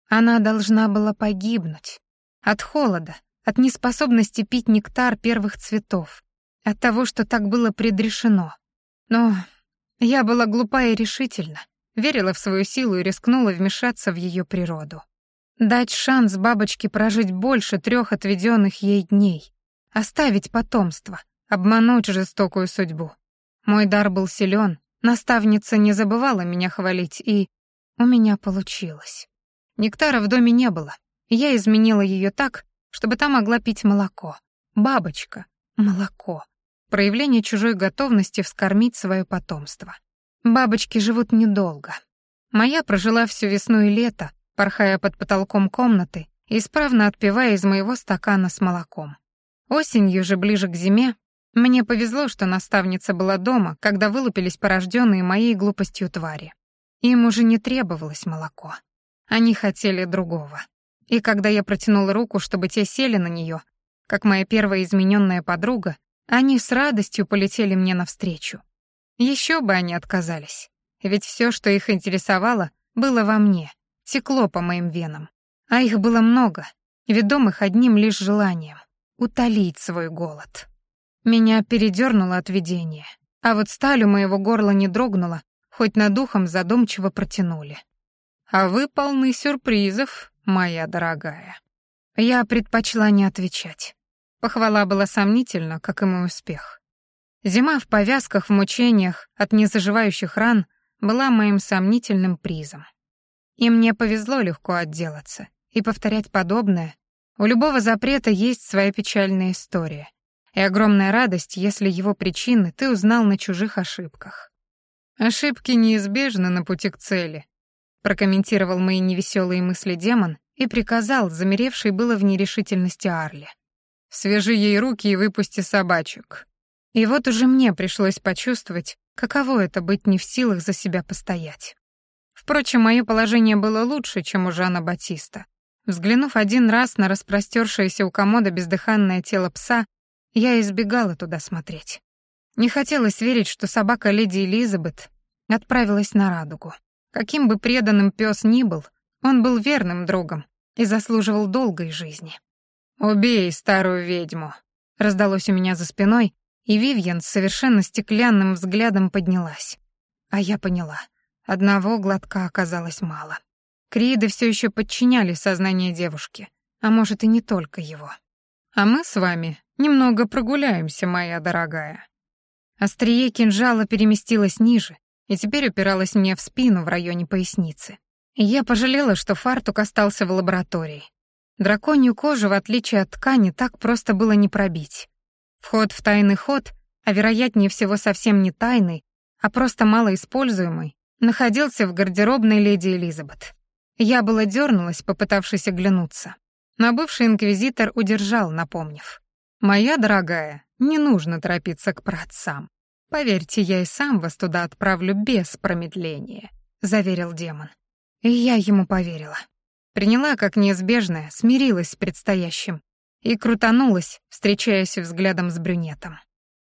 S2: Она должна была погибнуть. От холода, от неспособности пить нектар первых цветов, от того, что так было предрешено. Но я была глупа и решительна, верила в свою силу и рискнула вмешаться в ее природу. Дать шанс бабочке прожить больше трех отведенных ей дней, оставить потомство, обмануть жестокую судьбу. Мой дар был силен, наставница не забывала меня хвалить, и у меня получилось. Нектара в доме не было, я изменила ее так, чтобы та могла пить молоко. Бабочка, молоко. Проявление чужой готовности вскормить свое потомство. Бабочки живут недолго. Моя прожила всю весну и лето, порхая под потолком комнаты, исправно отпивая из моего стакана с молоком. Осенью же, ближе к зиме, мне повезло, что наставница была дома, когда вылупились порожденные моей глупостью твари. Им уже не требовалось молоко. Они хотели другого. И когда я протянула руку, чтобы те сели на нее, как моя первая измененная подруга, они с радостью полетели мне навстречу. Еще бы они отказались. Ведь все, что их интересовало, было во мне, текло по моим венам. А их было много, ведомых одним лишь желанием — утолить свой голод. Меня передернуло от видения, а вот сталь у моего горла не дрогнула, хоть над духом задумчиво протянули. «А вы полны сюрпризов, моя дорогая». Я предпочла не отвечать. Похвала была сомнительна, как и мой успех. Зима в повязках, в мучениях от незаживающих ран была моим сомнительным призом. И мне повезло легко отделаться. И повторять подобное. У любого запрета есть своя печальная история. И огромная радость, если его причины ты узнал на чужих ошибках. «Ошибки неизбежны на пути к цели», прокомментировал мои невеселые мысли демон и приказал, замеревший было в нерешительности Арли. «Свяжи ей руки и выпусти собачек. И вот уже мне пришлось почувствовать, каково это быть не в силах за себя постоять. Впрочем, мое положение было лучше, чем у Жана Батиста. Взглянув один раз на распростершееся у комода бездыханное тело пса, я избегала туда смотреть. Не хотелось верить, что собака леди Элизабет отправилась на радугу. Каким бы преданным пес ни был, он был верным другом, и заслуживал долгой жизни.
S3: «Убей старую ведьму!»
S2: раздалось у меня за спиной, и Вивьен с совершенно стеклянным взглядом поднялась. А я поняла. Одного глотка оказалось мало. Криды все еще подчиняли сознание девушки, а может и не только его.
S3: «А мы с вами немного прогуляемся, моя дорогая».
S2: Острие кинжала переместилось ниже и теперь упиралось мне в спину в районе поясницы. Я пожалела, что фартук остался в лаборатории. Драконью кожу, в отличие от ткани, так просто было не пробить. Вход в тайный ход, а вероятнее всего совсем не тайный, а просто малоиспользуемый, находился в гардеробной леди Элизабет. Я была дернулась, попытавшись оглянуться. Но бывший инквизитор удержал, напомнив. «Моя дорогая, не нужно торопиться к праотцам. Поверьте, я и сам вас туда отправлю без промедления», — заверил демон. И я ему поверила. Приняла как неизбежное, смирилась с предстоящим и крутанулась, встречаясь взглядом с брюнетом.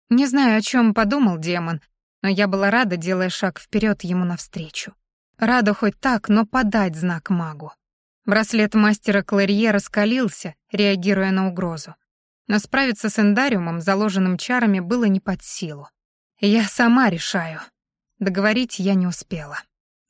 S2: Не знаю, о чем подумал демон, но я была рада, делая шаг вперед ему навстречу. Рада хоть так, но подать знак магу. Браслет мастера Кларье раскалился, реагируя на угрозу. Но справиться с эндариумом, заложенным чарами, было не под силу. Я сама решаю. Договорить я не успела.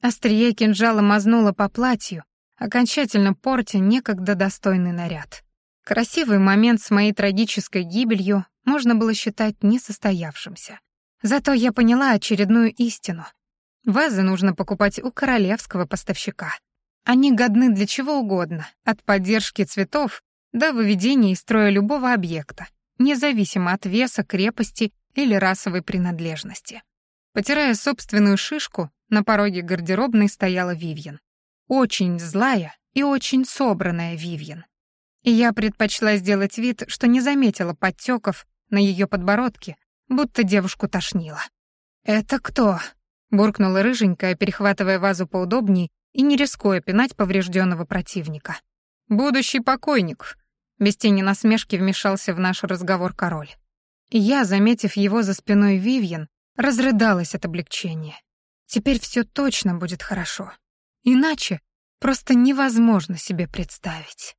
S2: Острие кинжала мазнуло по платью, окончательно портя некогда достойный наряд. Красивый момент с моей трагической гибелью можно было считать несостоявшимся. Зато я поняла очередную истину. Вазы нужно покупать у королевского поставщика. Они годны для чего угодно, от поддержки цветов до выведения из строя любого объекта, независимо от веса, крепости или расовой принадлежности. Потирая собственную шишку, на пороге гардеробной стояла Вивьен. Очень злая и очень собранная Вивьен. И я предпочла сделать вид, что не заметила подтеков на ее подбородке, будто девушку тошнило. «Это кто?» — буркнула рыженькая, перехватывая вазу поудобней и не рискуя пинать поврежденного противника.
S3: «Будущий покойник», — без тени насмешки вмешался в наш разговор король.
S2: И я, заметив его за спиной Вивьен, разрыдалась от облегчения. Теперь все точно будет хорошо. Иначе просто невозможно себе представить.